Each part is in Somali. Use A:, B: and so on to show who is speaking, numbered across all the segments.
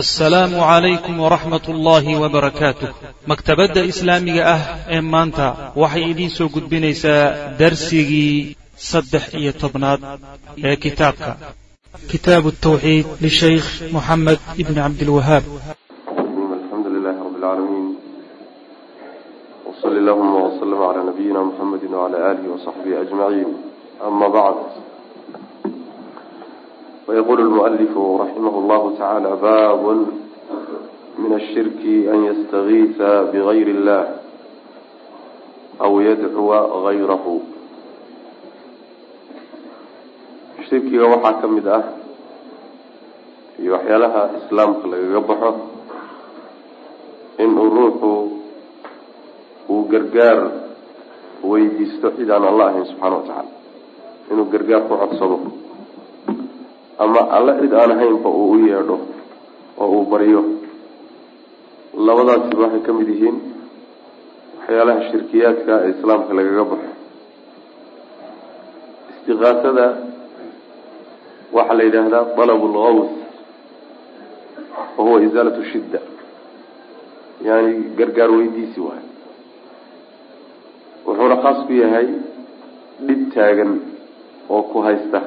A: asalaamu calaykum waraxmat ullaahi wabarakaatuh maktabadda islaamiga ah ee maanta waxay idiin soo gudbinaysaa darsigii saddex iyo tobnaad ee kitaabka. Kitaabu tawxiid lishaykh moxamed ibni cabdilwahaab
B: alxamdu bacd ويقول المؤلف رحمه الله تعالى باب من الشرك أن يستغيث بغير الله أو يدعو غيره shirkiga waxaa ka mid ah iyo waxyaalaha islaamka lagaga baxo inuu ruuxu uu gargaar weydiisto cid aan alla ahayn subxaana wa tacaala inuu gargaar ku codsado ama alle cid aan ahaynba uu u yeedho oo uu baryo labadaasiba waxay ka mid yihiin waxyaalaha shirkiyaadka ee islaamka lagaga baxo. Istiqaasada waxaa la yidhaahdaa dalabu lgaws wa huwa isaalatu shidda. Yani gargaar weydiisi waayo. Wuxuuna khaas ku yahay dhib taagan oo ku haysta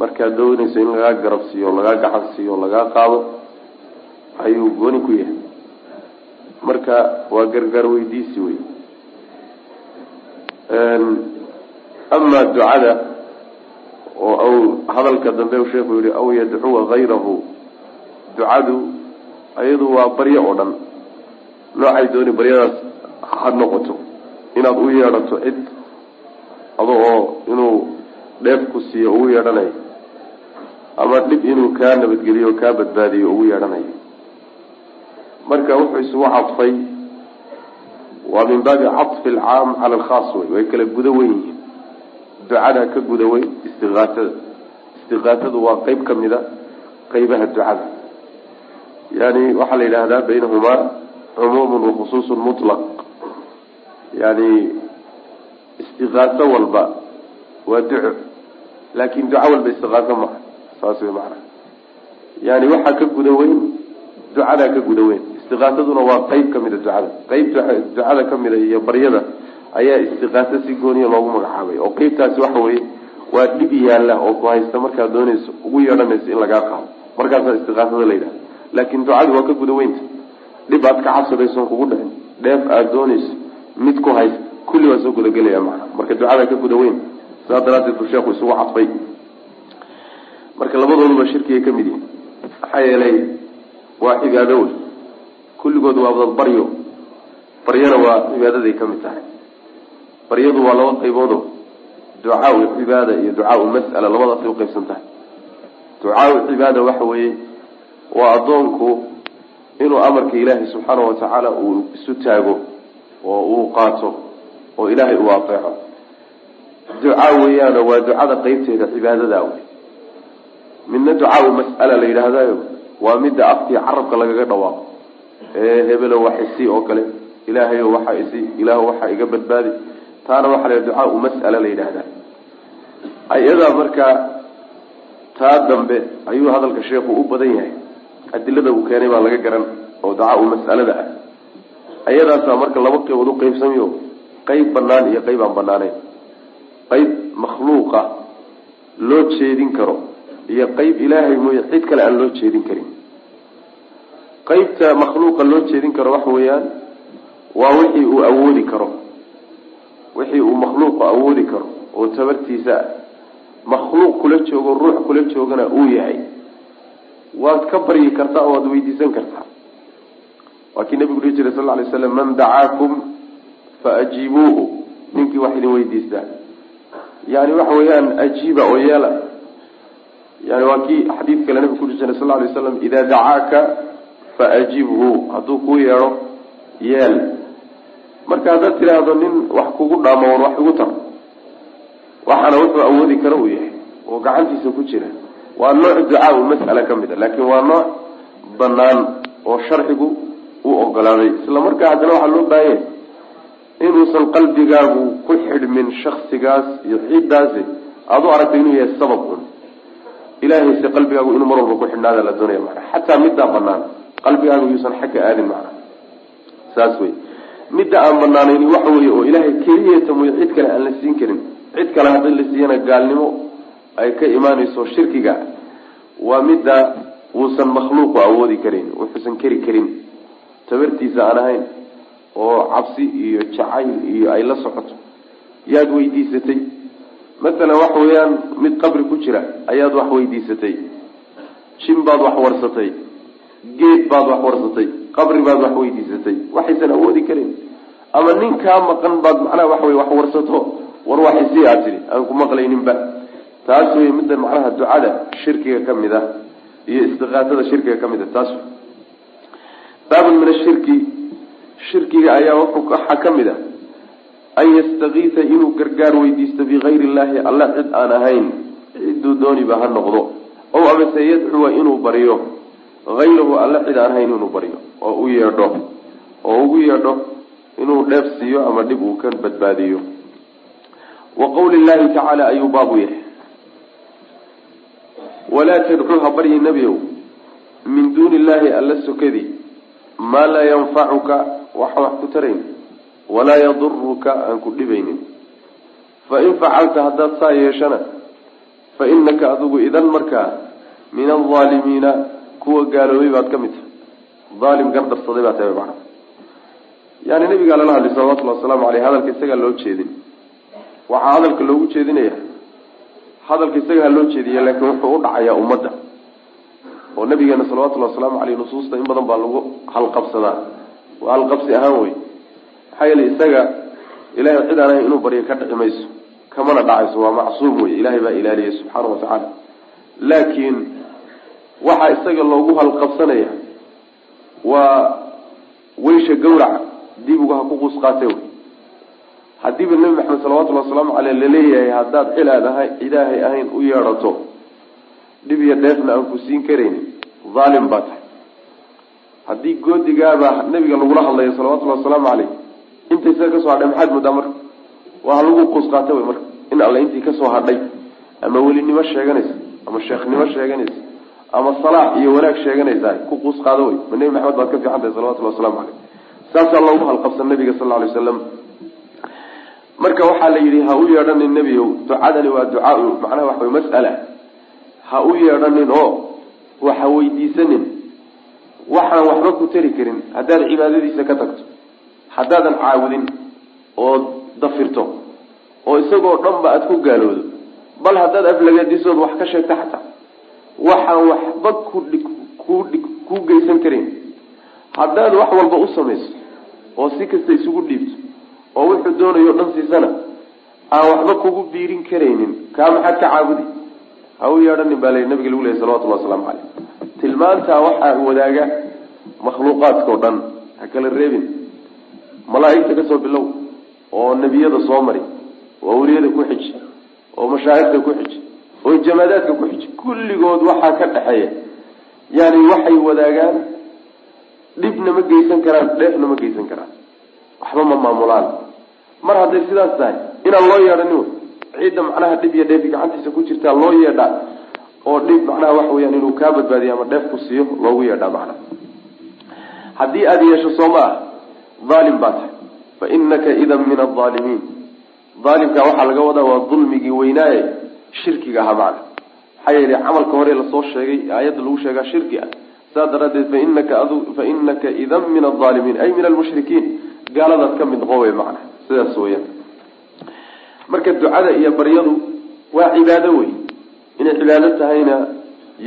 B: markaad doonayso in lagaa garab siiyo lagaa gacan siiyo lagaa qaado ayuu gooni ku yahay. Marka waa gargaar weydiisi wey amaa ducada oo hadalka dambe u sheekhu yihi aw yadcuwa hayrahu ducadu iyadu waa baryo oo dhan. Noocay dooni baryadaas ha noqoto. Inaad u yeedhato cid ado inuu dheef ku siiyo ugu yeedhanayo ama dhib inuu kaa nabadgeliyo o kaa badbaadiyo ugu yeedhanayo. Marka wuxuu isugu cadfay waa min baabi caطfi alcaam cala alkhaas wey way kala guda weyn yihiin. Ducada ka guda weyn istiqaasada istiqaasadu waa qeyb ka mida qeybaha ducada. Yani waxaa la yidhaahdaa baynahumaa cumuumun wakhusuusun mutlaq. Yani istiqaaso walba waa duco laakin duco walba istiqaaso maha saas way macana yani waxaa ka guda weyn ducadaa ka guda weyn. Istiqaasaduna waa qeyb kamida ducada. Qeyb ducada kamida iyo baryada ayaa istiqaaso si gooniya loogu magacaabay. Oo qeybtaasi waxa weye waa dhib yaalla oo ku haysta markaad doonayso ugu yeedhanayso in lagaa qaado. Markaasaa istiqaasada la yidhahda laakin ducadu waa ka guda weynta dhib aad ka cabsadayson kugu dhicin. Dheef aada doonayso mid ku haysta kulli waa soo gudagelaya maana marka ducada ka guda weyn saas daraadeed buu sheekhu isugu cadfay marka labadooduba shirkigay ka mid yihiin maxaa yeelay waa cibaado wey kulligood waa wad baryo. Baryana waa cibaadaday ka mid tahay. Baryadu waa laba qayboodo ducaau cibaada iyo ducaau mas'ala labadaasay uqaybsan tahay. Ducaau cibaada waxa weeye waa addoonku inuu amarka ilaahay subxaana wa tacaala uu isu taago oo uu qaato oo ilaahay uu ateeco ducaa weeyaano waa ducada qeybteeda cibaadadaa wey midna ducaau mas'ala la yidhaahdayo waa midda afkii carabka lagaga dhawaaqo. Ee hebelo wax isi oo kale. Ilaahayo waxa isi ilaah waxa iga badbaadi. Taana waxaa la ducaau mas'ala la yidhaahdaa ayadaa markaa taa dambe ayuu hadalka sheekhu u badan yahay. Adilada uu keenay baa laga garan oo ducaau mas'alada ah. Ayadaasaa marka laba qeybood u qeybsamayo qeyb banaan iyo qeyb aan banaaneyn qeyb makhluuqa loo jeedin karo iyo qeyb ilaahay mooye cid kale aan loo jeedin karin. Qeybta makhluuqa loo jeedin karo waxa weeyaan waa wixii uu awoodi karo. Wixii uu makhluuqu awoodi karo oo tabartiisa makhluuq kula joogo ruux kula joogana uu yahay. Waad ka baryi kartaa oo waad weydiisan kartaa. Waa nabigu dhihi jiray sal lla alay slam man dacaakum fa ajiibuuhu ninkii wax idin weydiistaa. Yani waxa weeyaan ajiiba oo yeela yani waa kii xadiid kale nabigu jiray sal lla alay slam idaa dacaaka fa ajibhu hadduu kuu yeedho yeel. Marka haddaad tidhaahdo nin wax kugu dhaamo war wax igu tar. Waxaana wuxuu awoodi karo uu yahay oo gacantiisa ku jira. Waa nooc ducaau mas'ala ka mid a laakiin waa nooc banaan oo sharcigu u ogolaaday. Isla markaa haddana waxaa loo baahanya inuusan qalbigaagu ku xidhmin shaksigaas iyo ciiddaasi aada u aragtay inuu yahay sabab un ilahayse qalbigaagu inuu mar walba ku xidhnaada la doonaya macana xataa middaa banaan qalbigaagu yuusan xagga aadin macana saas wey midda aan banaanayni waxa weeye oo ilaahay keliyeeta mooye cid kale aan la siin karin. Cid kale haddii la siiyana gaalnimo ay ka imaanayso shirkiga waa midda uusan makhluuqu awoodi karin wuxuusan keri karin. Tabartiisa aan ahayn oo cabsi iyo jacayl iyo ay la socoto. Yaad weydiisatay masalan waxa weeyaan mid qabri ku jira ayaad wax weydiisatay. Jin baad wax warsatay. Geed baad wax warsatay. Qabri baad wax weydiisatay. Waxaysan awoodi karin. Ama nin kaa maqan baad macnaha waxa wey wax warsato war waxisi aad tidhi aan ku maqlayninba. Taas wey midda macnaha ducada shirkiga ka mid ah iyo istiqaatada shirkiga ka mid ah taas baabun min ashirki shirkiga ayaa waxaa ka mid ah an yastakiisa inuu gargaar weydiisto bikayri illaahi alla cid aan ahayn ciduu dooniba ha noqdo. Ow amase yadcuwa inuu baryo hayrahu alla cid aan ahayn inuu baryo oo u yeedho oo ugu yeedho inuu dheef siiyo ama dhib uu ka badbaadiyo. Wa qawli llahi tacaala ayuu baabu yahay walaa tadcuu ha baryi nebiow min duuni illaahi alla sokadii maa laa yanfacuka waxa wax ku tarayn walaa yaduruka aan ku dhibaynin. Fain facalta haddaad saa yeeshana fa inaka adigu idan markaa min alaalimiina kuwa gaaloobay baad ka mid tahay. Aalim gardarsaday baa tahay mana yani nabigaa lala hadlay salawatullhi wasalaamu aleyh hadalka isagaa loo jeedin. Waxaa hadalka loogu jeedinaya. Hadalka isaga ha loo jeediya laakiin wuxuu u dhacayaa ummadda. Oo nabigeena salawatullahi wasalaamu aleyh nusuusta in badan baa lagu halqabsadaa. Waa halqabsi ahaan wey maxaa yeele isaga ilahay cid aan ahay inuu baryo ka dhici mayso kamana dhacayso waa macsuum wey ilahay baa ilaaliyay subxaana wa tacaala. Laakiin waxaa isaga loogu halqabsanaya waa weysha gawraca dibigu ha ku quus qaate wey haddiiba nebi maxamed salawatullhi wasalaamu caleyh la leeyahay haddaad cilaad ahay ilaahay ahayn u yeedhato dhib iyo dheefna aan ku siin karaynin dhaalim baa tahay. Haddii goodigaaba nebiga lagula hadlayo salawatullahi wasalaamu caleyh inta isaga ka soo hadhay maxaad moodaa marka? Waa ha lagu quus qaata wey marka? In alle intii ka soo hadhay ama welinimo sheeganaysa ama sheekhnimo sheeganaysa ama salaax iyo wanaag sheeganaysaa ku quus qaado wey ma nebi maxamed baad ka fiican tahay salawatullahi waslamu caleyh saasaa loogu halqabsan nabiga sal alay wasalam marka waxaa la yidhi ha u yeedhanin nebiow ducadani waa ducaa macnaha waxa wey mas'ala. Ha u yeedhanin oo waxa weydiisanin waxaan waxba ku tari karin haddaad cibaadadiisa ka tagto haddaadan caawudin oo dafirto oo isagoo dhanba aada ku gaaloodo bal haddaad aflagadisood wax ka sheegta xataa waxaan waxba kudhig kudhig kuu geysan karin. Haddaad wax walba u samayso oo si kasta isugu dhiibto oo wuxuu doonayo dhan siisana aan waxba kugu biirin karaynin. Kaa maxaad ka caabudi? Ha u yeedhanin baa la nabiga lagu lehy salawatullahi wasalaamu caleyh tilmaantaa waxaa wadaaga makhluuqaadka o dhan ha kala reebin malaaigta ka soo bilow oo nebiyada soo mari oo awliyada ku xiji oo mashaahirta ku xiji oo jamaadaadka ku xiji kulligood waxaa ka dhexeeya. Yani waxay wadaagaan dhibna ma geysan karaan dheefna ma geysan karaan. Waxba ma maamulaan. Mar hadday sidaas tahay inaan loo yeedhanin ciidda macnaha dhib iyo dheefi gacantiisa ku jirtaa loo yeedhaa oo dhib macnaha waxa weyaan inuu kaa badbaadiyo ama dheef ku siiyo loogu yeedhaa macnaha. Haddii aada yeesho soo ma ah dhaalim baa tahay fa inaka idan min aldaalimiin daalimka waxaa laga wadaa waa dulmigii weynaaye shirkiga ahaa macna maxaa yeelay camalka hore la soo sheegay aayadda lagu sheegaa shirki ah saas daraaddeed fainaka fa inaka idan min aldaalimiin ay min almushrikiin gaaladaad ka mid noqon wey macna sidaas weyaan marka ducada iyo baryadu waa cibaado wey inay cibaado tahayna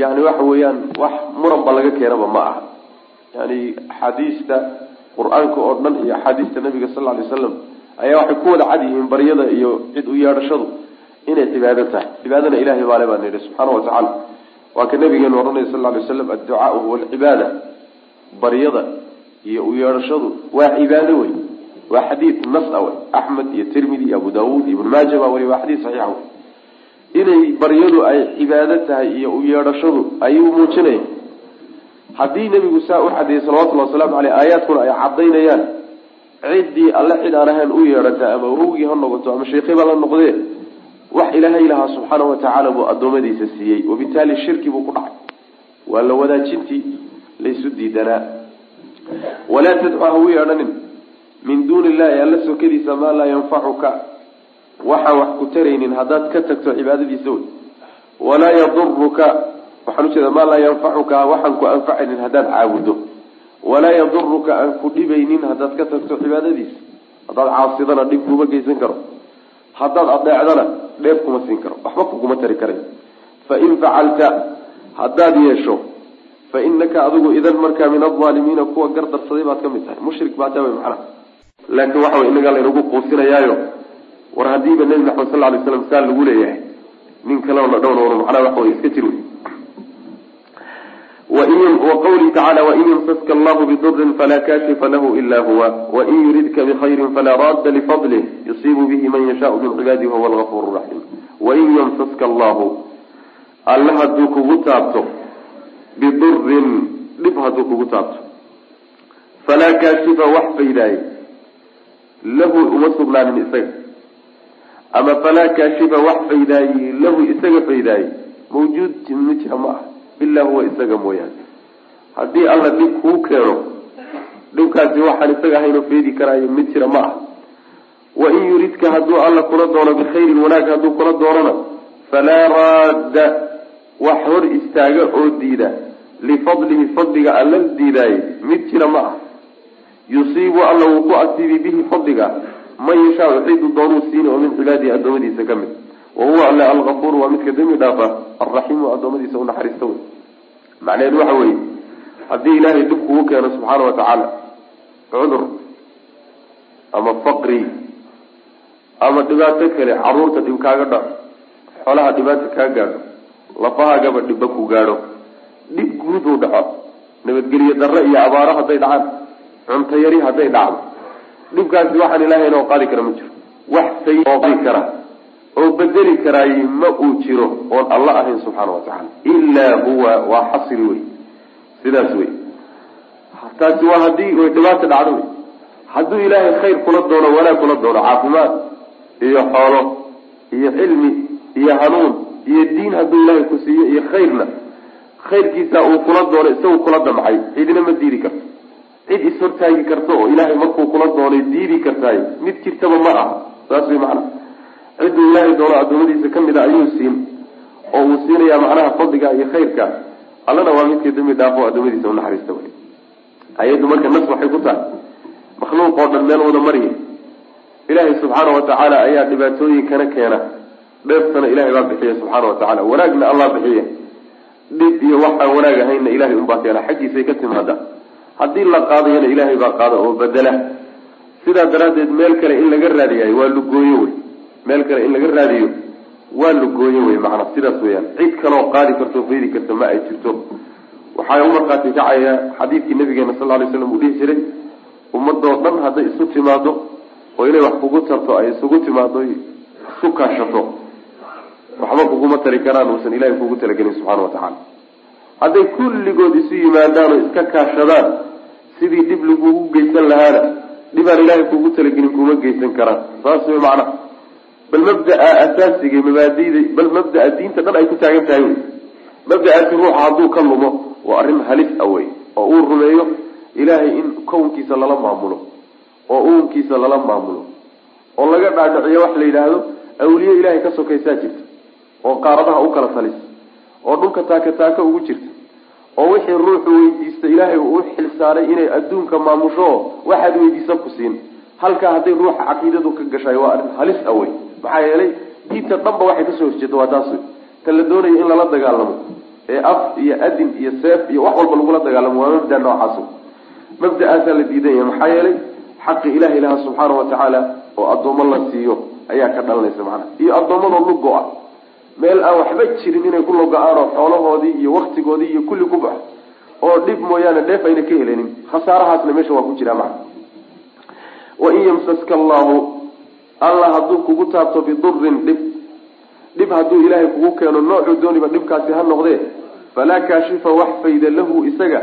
B: yani waxa weeyaan wax muranba laga keenaba ma aha yani axaadiista qur'aanka oo dhan iyo axaadiista nabiga sal ly slam ayaa waxay ku wada cad yihiin baryada iyo cid u yeedhashadu inay cibaado tahay. Cibaadana ilahay baale baa nidhi subxaana watacaala waa ka nabigeenu ohanaya sal lay slam adducaau huwa alcibaada baryada iyo u yeedhashadu waa cibaado wey waa xadiid nas a wey axmed iyo tirmidi iyo abu daawuud iyo ibn maaja baa weli waa xadiid saxiixa wey inay baryadu ay cibaado tahay iyo u yeedhashadu ayuu muujinaya haddii nebigu saa u xadeeyey salawatullahi wasalaamu aleyh aayaadkuna ay cadaynayaan ciddii alle cid aan ahayn u yeedhata ama awowgii ha noqoto ama sheekhiba la noqdee wax ilaahay lahaa subxaana wa tacaala buu addoommadiisa siiyey. Wabitaali shirki buu ku dhacay. Waa la wadaajintii laysu diidanaa. Walaa tadcu ha u yeedhanin. Min duuni illahi alla sokadiisa maa laa yanfacuka. Waxaan wax ku taraynin haddaad ka tagto cibaadadiisa wey. Walaa yaduruka waxaan ujeeda maa laa yanfacuka waxaan ku anfacaynin haddaad caabudo. Walaa yaduruka aan ku dhibaynin haddaad ka tagto cibaadadiisa. Haddaad caasidana dhib kuma geysan karo. Haddaad adeecdana dheef kuma siin karo. Waxba kuguma tari karay fain facalta haddaad yeesho fa inaka adigu idan markaa min alaalimiina kuwa gardarsaday baad ka mid tahay. Mushrik baa taa wey macnaha. Laakiin waxa wey inagaa laynagu quusinayaayo. War haddiiba nebi maxamed sal lay slam saa lagu leeyahay nin kalena dhowr macnaha waxa wey iska jir wey wqawlihi tacala wain yamsaska allahu bidurin falaa kashifa lahu ila huwa. Wain yuridka bikhayrin falaa raadda lifadlih yusiibu bihi man yashaau min cibaadihi wahuwa algafur raxiim wain yamsaska allahu alle hadduu kugu taabto bidurin dhib hadduu kugu taabto. Falaa kaashifa wax faydaaye lahu uma sugnaanin isaga. Ama falaa kaashifa wax faydaaye lahu isaga faydaaye mawjuud ma ma ah ilaa huwa isaga mooyaane. Haddii alla dhib kuu keeno dhibkaasi waxaan isaga ahaynoo feedi karaayo mid jira ma ah wain yuridka hadduu alla kula doono bikhayrin wanaag hadduu kula doonona falaa raadda. Wax hor istaaga oo diida. Lifadlihi fadliga alla diidaaye mid jira ma ah yusiibu alla wuu ku asiibi bihi fadliga. Man yashaau cidu doonuu siini oo min cibaadihi adoomadiisa ka mid wa huwa alle algafuur waa midka dembi dhaafa alraxiimu adoomadiisa u naxariista wey macnaheedu waxa weeye haddii ilaahay dhib kugu keeno subxaana wa tacaala cudur ama faqri ama dhibaato kale carruurta dhib kaaga dhaco xoolaha dhibaata kaa gaadho lafahaagaba dhibba ku gaadho dhib guud uu dhaco nabadgelyo darro iyo abaaro hadday dhacaan cunto yari hadday dhacdo dhibkaasi waxaan ilaahayn oo qaadi kara ma jiro wax say oo qaadi kara oo bedeli karaay ma uu jiro oon alla ahayn subxaana wa tacaala. Ilaa huwa waa xasri wey sidaas wey taasi waa haddii way dhibaata dhacdo wey hadduu ilaahay khayr kula doono wanaag kula doono caafimaad iyo xoolo iyo cilmi iyo hanuun iyo diin hadduu ilaahay ku siiyo iyo khayrna khayrkiisa uu kula doono isagu kula damcay cidina ma diidi karto. Cid ishortaagi karto oo ilaahay markuu kula doonay diidi kartaay mid jirtaba ma aha. Saas way macnaha cidduu ilaahay doono addoomadiisa ka mid a ayuu siin oo uu siinayaa macnaha fadliga iyo khayrka. Allana waa midkii dambi dhaafo addoomadiisa unaxariista wey ayaddu marka nas waxay ku tahay. Makhluuq oo dhan meel wada mariya ilaahay subxaana wa tacaala ayaa dhibaatooyinkana keena. Dheeftana ilahay baa bixiya subxaana wa tacala wanaagna allah bixiya dhib iyo waxaan wanaag ahaynna ilahay unbaa keena. Xaggiisay ka timaada haddii la qaadayana ilaahay baa qaada oo bedela sidaa daraaddeed meel kale in laga raadiyayo waa lugooyo wey meel kale in laga raadiyo waa lugooyo wey macnaa sidaas weyaan cid kaloo qaadi karto faydi karta ma ay jirto. Waxaa u kacaya xadiidkii nabigeena sal lay slam uu dhihi jiray ummadoo dhan hadday isu timaado oo inay wax kugu tarto ay isugu timaado isu kaashato. Waxba kuguma tari karaan uusan ilahay kugu talagelin subxana wa tacaala. Hadday kulligood isu yimaadaan oo iska kaashadaan sidii dhib lagugu geysan lahaana dhibaan ilaahay kugu talagelin kuma geysan karaan. Saas way macnaha bal mabdaa asaasiga mabaadida bal mabdaa diinta dhan ay ku taagan tahay wey mabda'aasi ruuxa hadduu ka lumo waa arrin halis a wey oo uu rumeeyo ilaahay in kownkiisa lala maamulo oo uunkiisa lala maamulo oo laga dhaadhiciyo wax la yidhaahdo awliye ilaahay ka sokaysaa jirta oo qaaradaha u kala talis oo dhulka taaka taaka ugu jirta oo wixii ruuxu weydiista ilaahay uu u xilsaaray inay adduunka maamusho waxaad weydiisa ku siin halkaa hadday ruuxa caqiidadu ka gashay waa arrin halis a wey maxaa yeelay diinta dhanba waxay ka soo horjeeda waa taas ta la doonaya in lala dagaalamo ee af iyo adin iyo seef iyo wax walba lagula dagaalamo waa mabda noocaas. Mabda-aasaa la diidan yahay maxaa yeelay xaqi ilaha ilaha subxaana wa tacaala oo addoommo la siiyo ayaa ka dhalanaysa macnaha. Iyo addoommadoo lugo ah. Meel aan waxba jirin inay ku logo-aan oo xoolahoodii iyo waktigoodii iyo kulli ku baxo oo dhib mooyaane dheef ayna ka helenin khasaarahaasna meesha waa ku jiraa macna wain yamsaska allahu allah hadduu kugu taabto bidurin dhib dhib hadduu ilaahay kugu keeno noocuu dooniba dhibkaasi ha noqdee. Falaa kaashifa wax fayda lahu isaga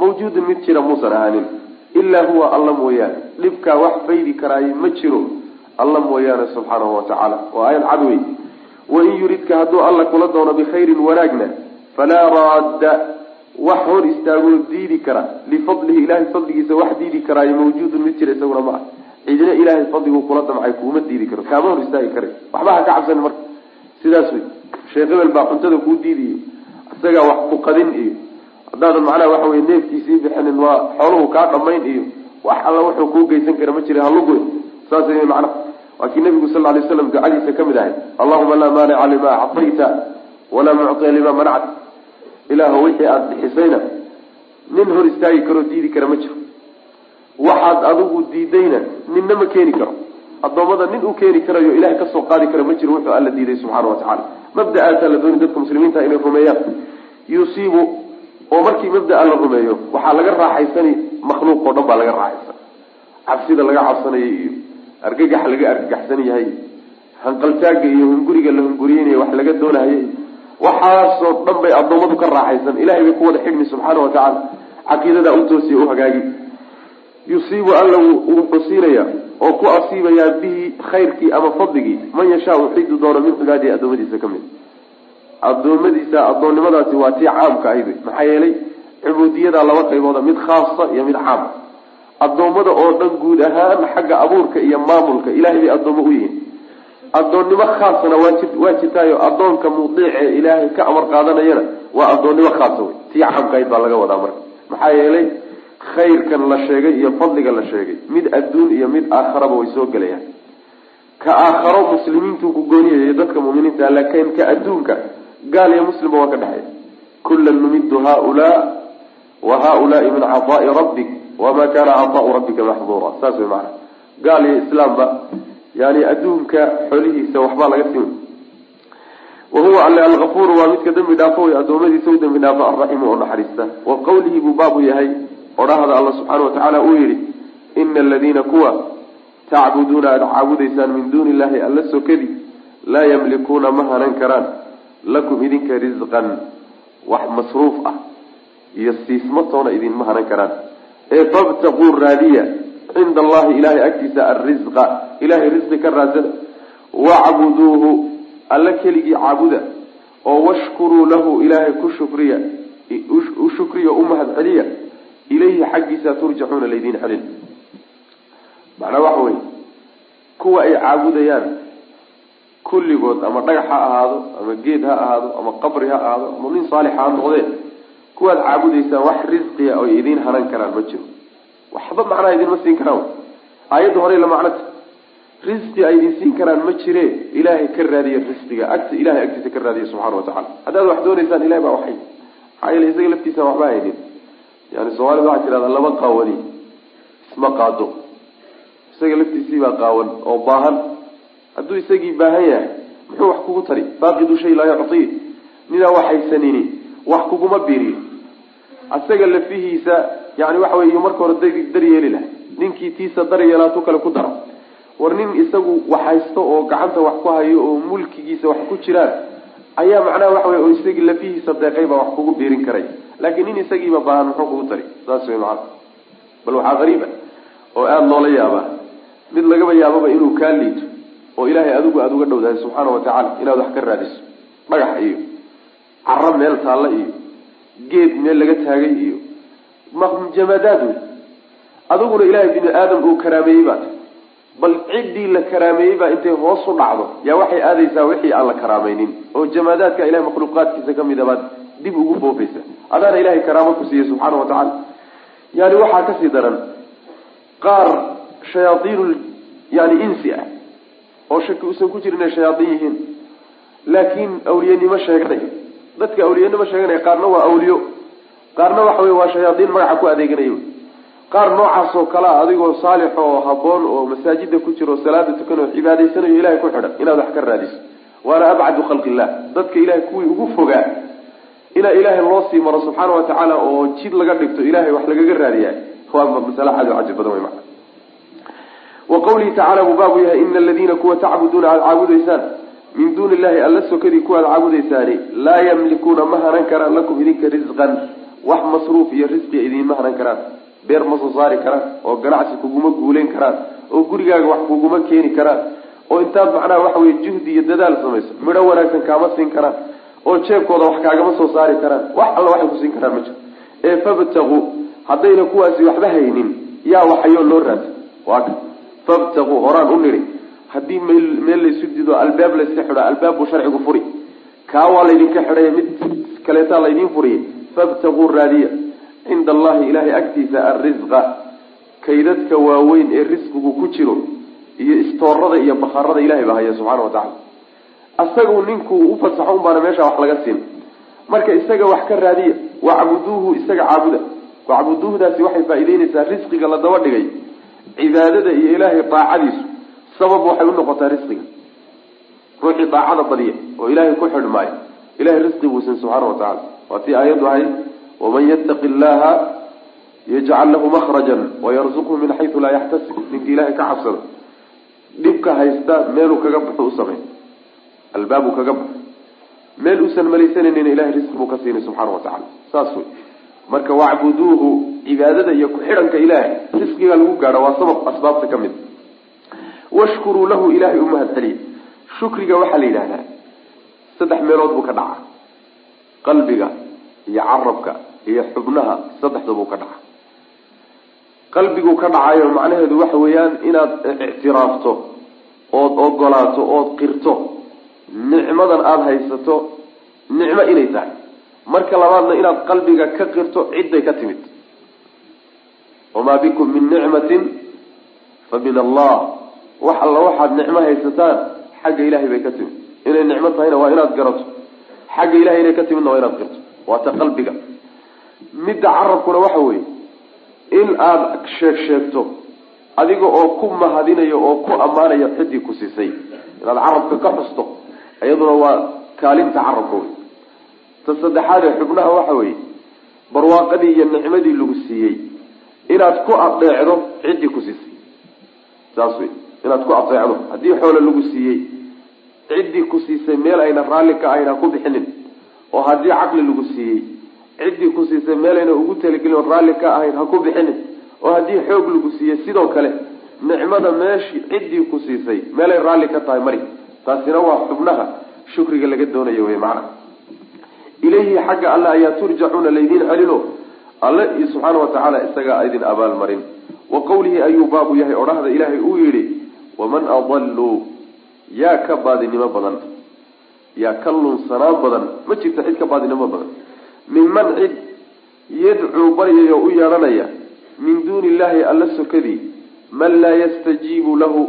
B: mawjuudun mid jira muusan ahaanin. Ilaa huwa alla mooyaane. Dhibkaa wax faydi karaaye ma jiro alla mooyaane subxaanahu wa tacaala. Waa aayad cad wey wain yuridka hadduu alla kula doono bikhayrin wanaagna falaa raadda wax hor istaagoo diidi kara. Lifadlihi ilahay fadligiisa wax diidi karaayo mawjuudun mid jira isaguna ma ah cidina ilaahay fadliguu kula damcay kuuma diidi karo. Kaama hor istaagi kara waxba ha ka cabsanin marka. Sidaas wey sheekh hebel baa cuntada kuu diidiyo isagaa wax ku qadin iyo haddaadan macnaha waxa wey neefkiisii bixinin waa xooluhu kaa dhamayn iyo wax alla wuxuu kuu geysan kara ma jira saas wey macnaha. Waa kii nabigu sal ly slam ducadiisa ka mid ahay. Allahuma laa maanica lima actayta walaa mucطiya lima manacta ilaahu wixii aada bixisayna nin hor istaagi karoo diidi kara ma jiro waxaad adigu diidayna ninna ma keeni karo. Addoommada nin u keeni karayo ilahay ka soo qaadi kara ma jiro wuxuu alla diiday subxaana wa tacala mabda'aasaa la dooni dadka muslimiinta inay rumeeyaan. Yusiibu oo markii mabdaa la rumeeyo waxaa laga raaxaysani makhluuq oo dhan baa laga raaxaysan cabsida laga cabsanaya iyo argagax laga argagaxsan yahay hanqaltaaga iyo hunguriga la hunguriyeynaya wax laga doonahayay waxaasoo dhan bay addoommadu ka raaxaysan. Ilahay bay ku wada xigmi subxaana wa tacaala. Caqiidadaa u toosiya u hagaagi yusiibu alla wuxuu siinaya oo ku asiibayaa bihi khayrkii ama fadligii. Man yashaau ciduu doono min cibaadihi addoommadiisa ka mid. Addoommadiisa addoonnimadaasi waa tii caamka ahayd maxaa yeelay cubuudiyadaa laba qaybooda mid khaasa iyo mid caam. Addoommada oo dhan guud ahaan xagga abuurka iyo maamulka ilahay bay addoommo u yihiin. Addoonnimo khaasana waa jirtaayo addoonka mudiic ee ilaahay ka amar qaadanayana waa addoonnimo khaasa wey. Tii caamka ahayd baa laga wadaa marka. Maxaa yeelay khayrkan la sheegay iyo fadliga la sheegay. Mid adduun iyo mid aakharaba way soo gelayaan ka aakharo muslimiintu ku gooniyayo dadka muminiinta laakiin ka adduunka gaal iyo muslimba waa ka dhexeeya kullan numidu haulaa wa haulaai min caaai rabbik wama kana caaau rabbika maxduura. Saas way maana gaal iyo islaamba yani adduunka xoolihiisa waxbaa laga siin. Wahuwa alle alafuru waa midka dembi dhaafo wey adoomadiisa u dembi dhaafo alraximu oo naxariista. Wa qawlihi buu baabu yahay odhahda alla subxaana watacaala uu yihi ina aladiina kuwa tacbuduuna aada caabudaysaan min duuni illahi alla sokadi laa yamlikuuna ma hanan karaan. Lakum idinka risqan wax masruuf ah iyo siisma toona idinma hanan karaan. Ee fabtaquu raadiya cinda allahi ilahay agtiisa alrisqa ilahay risqi ka raadsada wacbuduuhu alla keligii caabuda oo washkuruu lahu ilaahay ku shukriya u shukriya u mahad celiya ilayhi xaggiisa turjacuuna laydin celin macnaa waxa wey kuwa ay caabudayaan kulligood ama dhagax ha ahaado ama geed ha ahaado ama qabri ha ahaado ama nin saalix ha noqdee kuwaad caabudaysaan wax risqiya oy idiin hanan karaan ma jiro waxba macnaha idinma siin karaan aayadda hore la macnota risqi ay idin siin karaan ma jire ilaahay ka raadiya risqiga agta ilahay agtiisa ka raadiya subxana wa tacala haddaad wax doonaysaan ilahay baa waxay maxaa yeele isaga laftiisa waxba haynin yani soomaalida waxaa tirahdaa laba qaawani isma qaado. Isaga laftiisii baa qaawan oo baahan. Hadduu isagii baahan yahay muxuu wax kugu tari? Baaqidu shay laa yuctii ninaa waxaysanini wax kuguma biiriyo isaga lafihiisa yani waxa wey marka hore daryeeli laha ninkii tiisa daryeelaatu kale ku dara war nin isagu wax haysto oo gacanta wax ku hayo oo mulkigiisa wax ku jiraan ayaa macnaha waxa wey isagii lafihiisa deeqay baa wax kugu biirin karay laakiin nin isagiiba baahan muxuu kugu tari saas wey macana bal waxaa qariiba oo aada loola yaabaa mid lagaba yaababa inuu kaa liito oo ilaahay adigu aada uga dhowdahay subxaana wa tacaala inaad wax ka raadiso dhagax iyo caro meel taalla iyo geed meel laga taagay iyo jamadaad wey adiguna ilaahay bini aadam uu karaameeyey baa bal ciddii la karaameeyey baa intay hoos u dhacdo yaa waxay aadaysaa wixii aan la karaamaynin oo jamaadaadka ilahay makhluuqaadkiisa ka mid a baad dib ugu foofaysa adaana ilahay karaamo ku siiyey subxaana wa tacaala. Yani waxaa ka sii daran qaar shayaaiin yani insi ah oo shaki uusan ku jirin inay shayaain yihiin. Laakiin awliyanimo sheeganay. Dadka awliyanimo sheeganaya qaarna waa awliyo. Qaarna waxa wey waa shayaaiin magaca ku adeeganaya qaar noocaas oo kalea adigoo saalix oo haboon oo masaajida ku jiro salaada tukan oo cibaadaysanayo ilahay ku xidhan inaad wax ka raadiso waana abcadu khalqi illah dadka ilahay kuwii ugu fogaa inaa ilaahay loo sii maro subxaana wa tacaala oo jid laga dhigto ilahay wax lagaga raadiya waa masale aad cajib badan wey maa wa qawlihi tacala buu baabu yahay ina aladiina kuwa tacbuduuna aada caabudaysaan min duuni illahi alla sokadii kuwaad caabudaysaani laa yamlikuuna ma hanan karaan lakum idinka risqan wax masruuf iyo risqiya idinma hanan karaan beer ma soo saari karaan oo ganacsi kuguma guuleyn karaan oo gurigaaga wax kuguma keeni karaan oo intaad macnaha waxa weye juhdi iyo dadaal samayso midho wanaagsan kaama siin karaan oo jeebkooda wax kaagama soo saari karaan. Wax alla waxay ku siin karaan ma jiro ee fabtaquu haddayna kuwaasi waxba haynin yaa waxayoo loo raadsa waa ka. Fabtaquu horaan u niri. Haddii meel meel laysu dido albaab layska xidho albaab buu sharcigu furi. Kaa waa laydinka xidhay mid kaleetaa laydin furiyay fabtaquu raadiya. Cinda allahi ilahay agtiisa alrisqa kaydadka waaweyn ee risqigu ku jiro iyo istoorada iyo bakhaarada ilahay baa haya subxana wa tacala asagu ninkuu u fasaxo un baana meesha wax laga siin. Marka isaga wax ka raadiya wacbuduuhu isaga caabuda. Wacbuduuhdaasi waxay faa-iideyneysaa risqiga la daba dhigay cibaadada iyo ilaahay daacadiisu. Sabab waxay unoqotaa risqiga. Ruuxii daacada badiya oo ilaahay ku xidhmaayo. Ilahay risqi buu sin subxaana wa tacala waa tii aayaddu ahayd waman yattaqi llaha yajcal lahu makhrajan wayarzuqhu min xaysu laa yaxtasib. Ninkii ilahay ka cabsada dhibka haysta meeluu kaga baxo u samey albaabuu kaga baxo. Meel uusan malaysanaynin ilahay risqi buu ka siinay subxaana wa tacala saas wey marka wacbuduuhu cibaadada iyo ku-xidhanka ilaahay risqiga lagu gaadho waa sabab asbaabta ka mid. Washkuruu lahu ilahay u mahad celiya shukriga waxaa la yidhahdaa saddex meelood buu ka dhacaa. Qalbiga iyo carabka iyo xubnaha saddexda buu ka dhaca qalbiguu ka dhacayo macnaheedu waxa weeyaan inaad ictiraafto ood ogolaato ood qirto nicmadan aada haysato nicmo inay tahay. Marka labaadna inaad qalbiga ka qirto cidday ka timid. Wamaa bikum min nicmatin fa min allah. Wax alla waxaad nicmo haysataan xagga ilahay bay ka timid. Inay nicmo tahayna waa inaad garato. Xagga ilahay inay ka timidna waa inaad qirto waa ta qalbiga. Midda carabkuna waxa weeye in aada sheeg sheegto adiga oo ku mahadinayo oo ku ammaanaya ciddii ku siisay. Inaad carabka ka xusto iyaduna waa kaalinta carabka ta saddexaad ee xubnaha waxa weeye barwaaqadii iyo nicmadii lagu siiyey inaad ku adeecdo ciddii ku siisay saas wey inaad ku adeecdo haddii xoole lagu siiyey ciddii ku siisay meel ayna raalli ka ahayn ha ku bixinin. Oo haddii caqli lagu siiyey ciddii ku siisay meel ayna ugu talagelin oo raalli ka ahayn ha ku bixinin. Oo haddii xoog lagu siiyey sidoo kale nicmada meeshii ciddii ku siisay meelay raalli ka tahay mari taasina waa xubnaha shukriga laga doonayo wey macna. Ilayhi xagga alle ayaa turjacuuna laydiin celino. Alle subxaana wa tacaala isagaa idin abaalmarin wa qawlihi ayuu baabu yahay odhahda ilaahay uu yidhi waman adallu yaa ka baadinimo badan. Yaa ka lunsanaan badan. Ma jirto cid ka baadinimo badan. Minman cid yadcuu baryaya oo u yeedhanaya min duuni illahi alla sokadii man laa yastajiibu lahu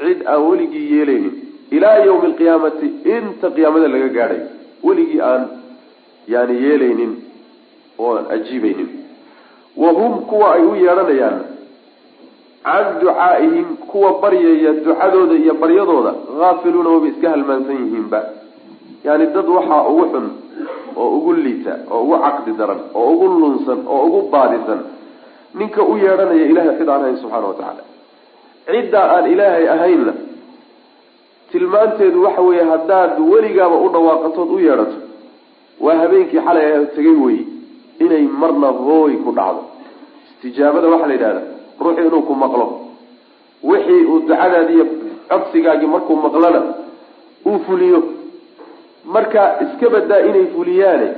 B: cid aan weligii yeelaynin ilaa yawmi alqiyaamati inta qiyaamada laga gaadhay weligii aan yani yeelaynin oo aan ajiibaynin. Wa hum kuwa ay u yeedhanayaan can ducaaihim kuwa baryaya ducadooda iyo baryadooda haafiluuna waba iska halmaansan yihiinba. Yani dad waxaa ugu xun oo ugu liita oo ugu caqdi daran oo ugu lunsan oo ugu baadisan ninka u yeedhanaya ilahay cid aan ahayn subxaana watacaala ciddaa aan ilaahay ahaynna tilmaanteedu waxa weeye haddaad weligaaba u dhawaaqatood u yeedhato waa habeenkii xalay ah tegay wey inay marna hooy ku dhacdo. Istijaabada waxaa la yidhahda ruuxu inuu ku maqlo wixii uu ducadaadi iyo codsigaagii markuu maqlona uu fuliyo. Marka iska badaa inay fuliyaane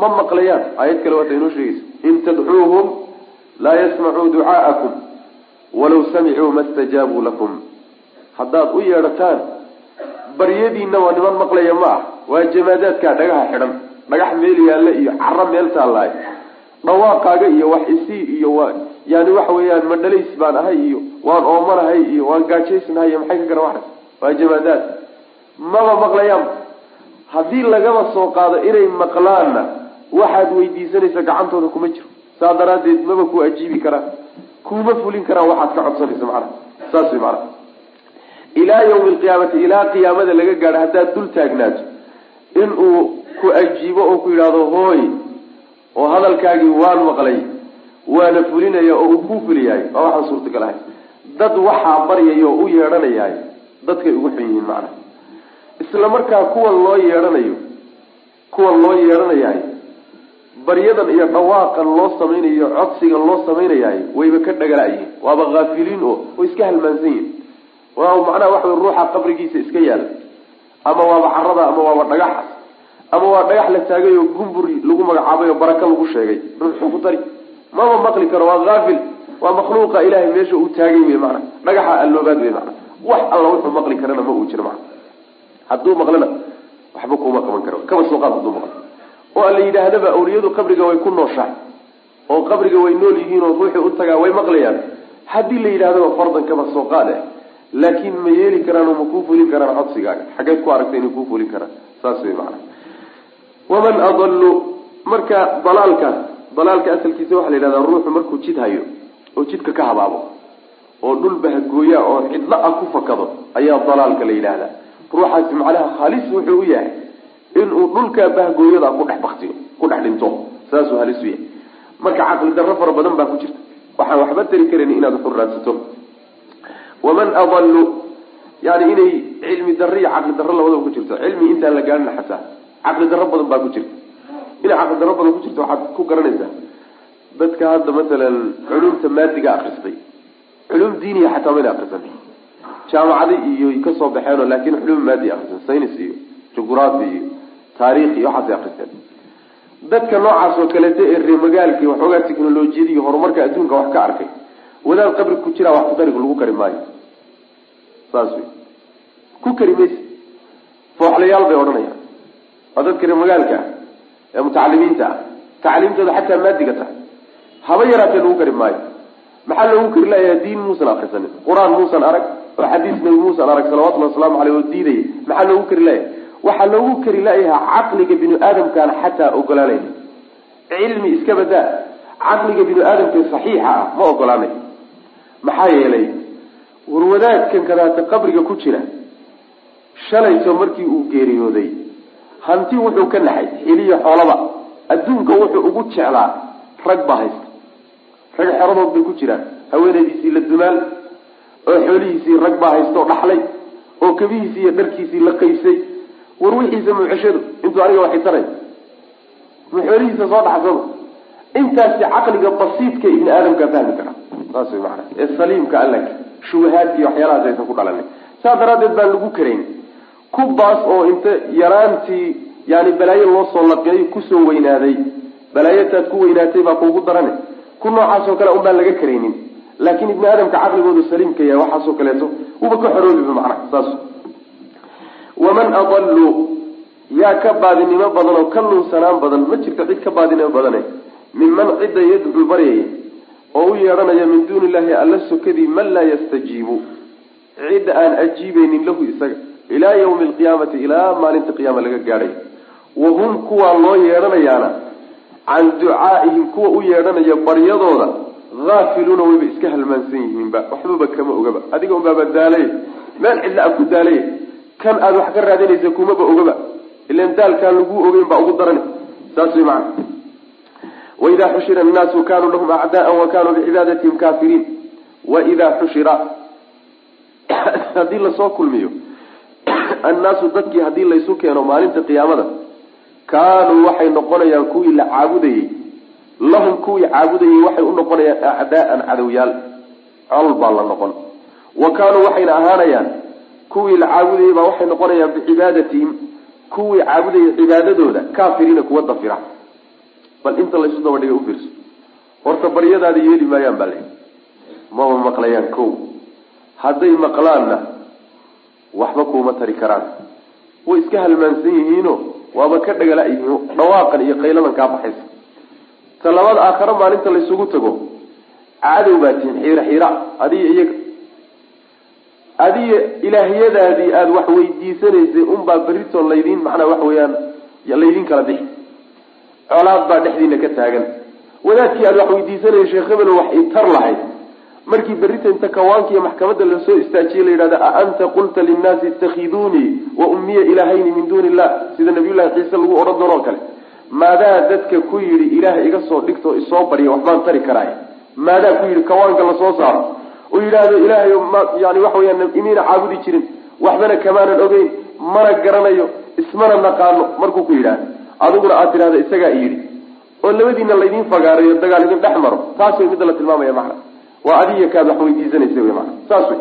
B: ma maqlayaan. Aayad kale waata inoo sheegaysa. In tadcuuhum laa yasmacuu ducaa'akum walaw samicuu ma stajaabuu lakum. Haddaad u yeedhataan baryadiina waa niman maqlaya ma ah waa jamaadaadkaa dhagaha xidhan. Dhagax meel yaalla iyo caro meel taallaayo dhawaaqaaga iyo wax isii iyo waa yani waxa weeyaan madhalays baan ahay iyo waan oomanahay iyo waan gaajaysnahay iyo maxay ka gara waxas waa jamaadaad maba maqlayaan. Haddii lagaba soo qaado inay maqlaanna waxaad weydiisanaysa gacantooda kuma jiro. Saa daraaddeed maba ku ajiibi karaan. Kuma fulin karaan waxaad ka codsanaysa macnaha. Saas way macnaha ilaa yawmi alqiyaamati ilaa qiyaamada laga gaadho haddaad dul taagnaato inuu ku ajiibo oo ku yidhaahdo hooy oo hadalkaagii waan maqlay waana fulinaya oo uu ku fuliyahay. Waa waxaan suurtagal ahay. Dad waxaa baryaya oo u yeedhanayahay dadkay ugu xun yihiin macnaha. Isla markaa kuwan loo yeedhanayo kuwan loo yeedhanayahay baryadan iyo dhawaaqan loo samaynayo codsigan loo samaynayahay wayba ka dhagala yihiin. Waaba haafiliin oo way iska halmaansan yihiin waa macnaha waxa ruuxa qabrigiisa iska yaalla ama waaba carada ama waaba dhagaxa ama waa dhagax la taagay oo gumburi lagu magacaabay oo baraka lagu sheegay. Muxuu ku tari. Mama maqli karo waa haafil waa makhluuqa ilahay meesha uu taagay wey maana dhagaxa alloobaad wey maana wax alla wuxuu maqli karana ma uu jiro maana hadduu maqlana waxba kuma qaban karo. Kaba soo qaad hadduu maqlo. Oo alla yidhaahdaba awliyadu qabriga way ku nooshahay oo qabriga way nool yihiin oo ruuxii u tagaa way maqlayaan. Haddii la yidhahdaba fardan kaba soo qaad eh laakiin ma yeeli karaan oo ma kuu fulin karaan codsigaaga. Xaggeed ku aragtay inay kuu fulin karaan saas wey macana waman adalu marka dalaalkaas dalaalka asalkiisa waxaa la yidhahdaa ruuxu markuu jid hayo oo jidka ka habaabo oo dhul bahagooya oo cidlo ah ku fakado ayaa dalaalka la yidhaahdaa ruuxaasi macnaha halis wuxuu u yahay inuu dhulkaa bahgooyada ku dhex baktiyo ku dhex dhinto. Saasuu halis u yahay. Marka caqli darro fara badan baa ku jirta. Waxaan waxba tari karan inaad xuraadsato waman adalu yani inay cilmi darro iyo caqli darro labadaba ku jirto. Cilmi intaan la gaarina xataa. Caqli darro badan baa ku jirta inay caqli darro badan ku jirto waxaad ku garanaysaa. Dadka hadda masalan culumta maadiga akristay culum diiniya xataa mayna akrisan jaamacada iyo ka soo baxeenoo laakin culum maadi akrisan saynis iyo jugraafi iyo taarikh iyo waxaasay akristeen dadka noocaas oo kaleeta ee reemagaalka waxoogaa technolojiyada iyo horumarka adduunka wax ka arkay wadaad qabri ku jiraa wax kudarigu lagu kari maayo. Saas wey ku kari maysa fooxlayaal bay odhanayaan. Waa dadka reemagaalka ah ee mutacalimiinta. Ah tacliimtooda xataa maadiga tahay. Haba yaraatee lagu kari maayo. Maxaa loogu kari layaha diin muusan akrisanin qur'aan muusan arag oo xadiis nabi muusan arag salawatullhi wasalaamu aleyh oo diidaya maxaa loogu kari layahay waxaa loogu kari layaha caqliga binu aadamkaan xataa ogolaanay cilmi iska badaa. Caqliga binu aadamka saxiixa ah ma ogolaanay maxaa yeelay warwadaadkan kadaata qabriga ku jira. Shalayto markii uu geeriyooday hanti wuxuu ka naxay xiliyo xoolaba. Adduunka wuxuu ugu jeclaa rag baa haysta. Rag xeradood bay ku jiraan. Haweenaydiisii la dumaal oo xoolihiisii rag baa haysta dhaxlay oo kabihiisii iyo dharkiisii la qaybsay. War wixiisa muceshadu intuu aniga waxay taray ma xoolihiisa soo dhaxsado. Intaasi caqliga basiidka ibni aadamkaa fahmi kara saas way maana ee saliimka allanka shubahaadka iyo waxyaalahaas aysan ku dhalanay. Saas daraaddeed baan lagu karayn. Kubaas oo inta yaraantii yani balaayo loo soo ku soo weynaaday balaayataad ku weynaatay baa kuugu darane. Ku noocaasoo kale un baan laga karaynin. Laakin ibni aadamka caqligoodu saliimka yahay waxaasoo kaleeto uba ka xoroobiba macna saas waman adalu yaa ka baadinimo badan oo ka lunsanaan badan ma jirto cid ka baadinimo badane. Minman cidda yadcuu baryaya oo u yeedhanaya min duuni illahi alla sokadii man laa yastajiibu. Cidda aan ajiibeynin lahu isaga ilaa yawmi alqiyaamati ilaa maalinta qiyaama laga gaadhay. Wahum kuwaa loo yeedhanayaana can ducaaihim kuwa u yeedhanaya baryadooda haafiluuna wayba iska halmaansan yihiinba. Waxbaba kama ogaba. Adiga unbaaba daalay meel cidla a ku daalay kan aada wax ka raadinaysa kumaba ogaba. Ilan daalkaan lagu ogeyn baa ugu darani. Saas way macana waidaa xushira annaasu kanuu lahum acdaaan wa kanuu bicibaadatihim kaafiriin waidaa xushira haddii la soo kulmiyo annaasu dadkii haddii laysu keeno maalinta qiyaamada kaanuu waxay noqonayaan kuwii la caabudayey lahum kuwii caabudayey waxay u noqonayaan acdaaan cadowyaal col baa la noqon wa kaanuu waxayna ahaanayaan kuwii la caabudayey baa waxay noqonayaan bicibaadatihim kuwii caabudayay cibaadadooda kaafiriina kuwa dafira bal inta laysu daba dhigay ufiirso horta baryadaada yeeli maayaan baa la maba maqlayaan ko hadday maqlaanna waxba kuuma tari karaan. Way iska halmaansan yihiino waaba ka dhagala yihiin dhawaaqan iyo qayladan kaa baxaysa. Ta labada aakhare maalinta laysugu tago. Cadow baa tihin xiira xiira. Adiga iyaga. Adiga ilaahyadaadii aada wax weydiisanaysay unbaa berrito laydiin macnaa waxa weeyaan laydiin kala bixi colaad baa dhexdiina ka taagan. Wadaadkii aada wax weydiisanayay sheekh hebel wax itar lahayd. Markii berrita inta kawaanka iyo maxkamadda la soo istaajiye la yidhahda a anta qulta linnaasi itakhiduunii wa ummiya ilaahayni min duuni illah sida nabiyullahi ciise lagu odhan doono o kale. Maadaa dadka ku yidhi ilaah iga soo dhigto isoo barya waxbaan tari karaay maadaa ku yidhi kawaanka la soo saaro. Uu yidhaahdo ilaahay yani waxa weyaan imiina caabudi jirin. Waxbana kamaanan ogeyn mana garanayo ismana naqaano. Markuu ku yidhaahdo adiguna aad tidhahda isagaa iyidhi oo labadiina laydin fagaarayo dagaal idin dhex maro taas way midda la tilmaamaya macna. Waa adiga kaad wax weydiisanaysa wy mana saas wey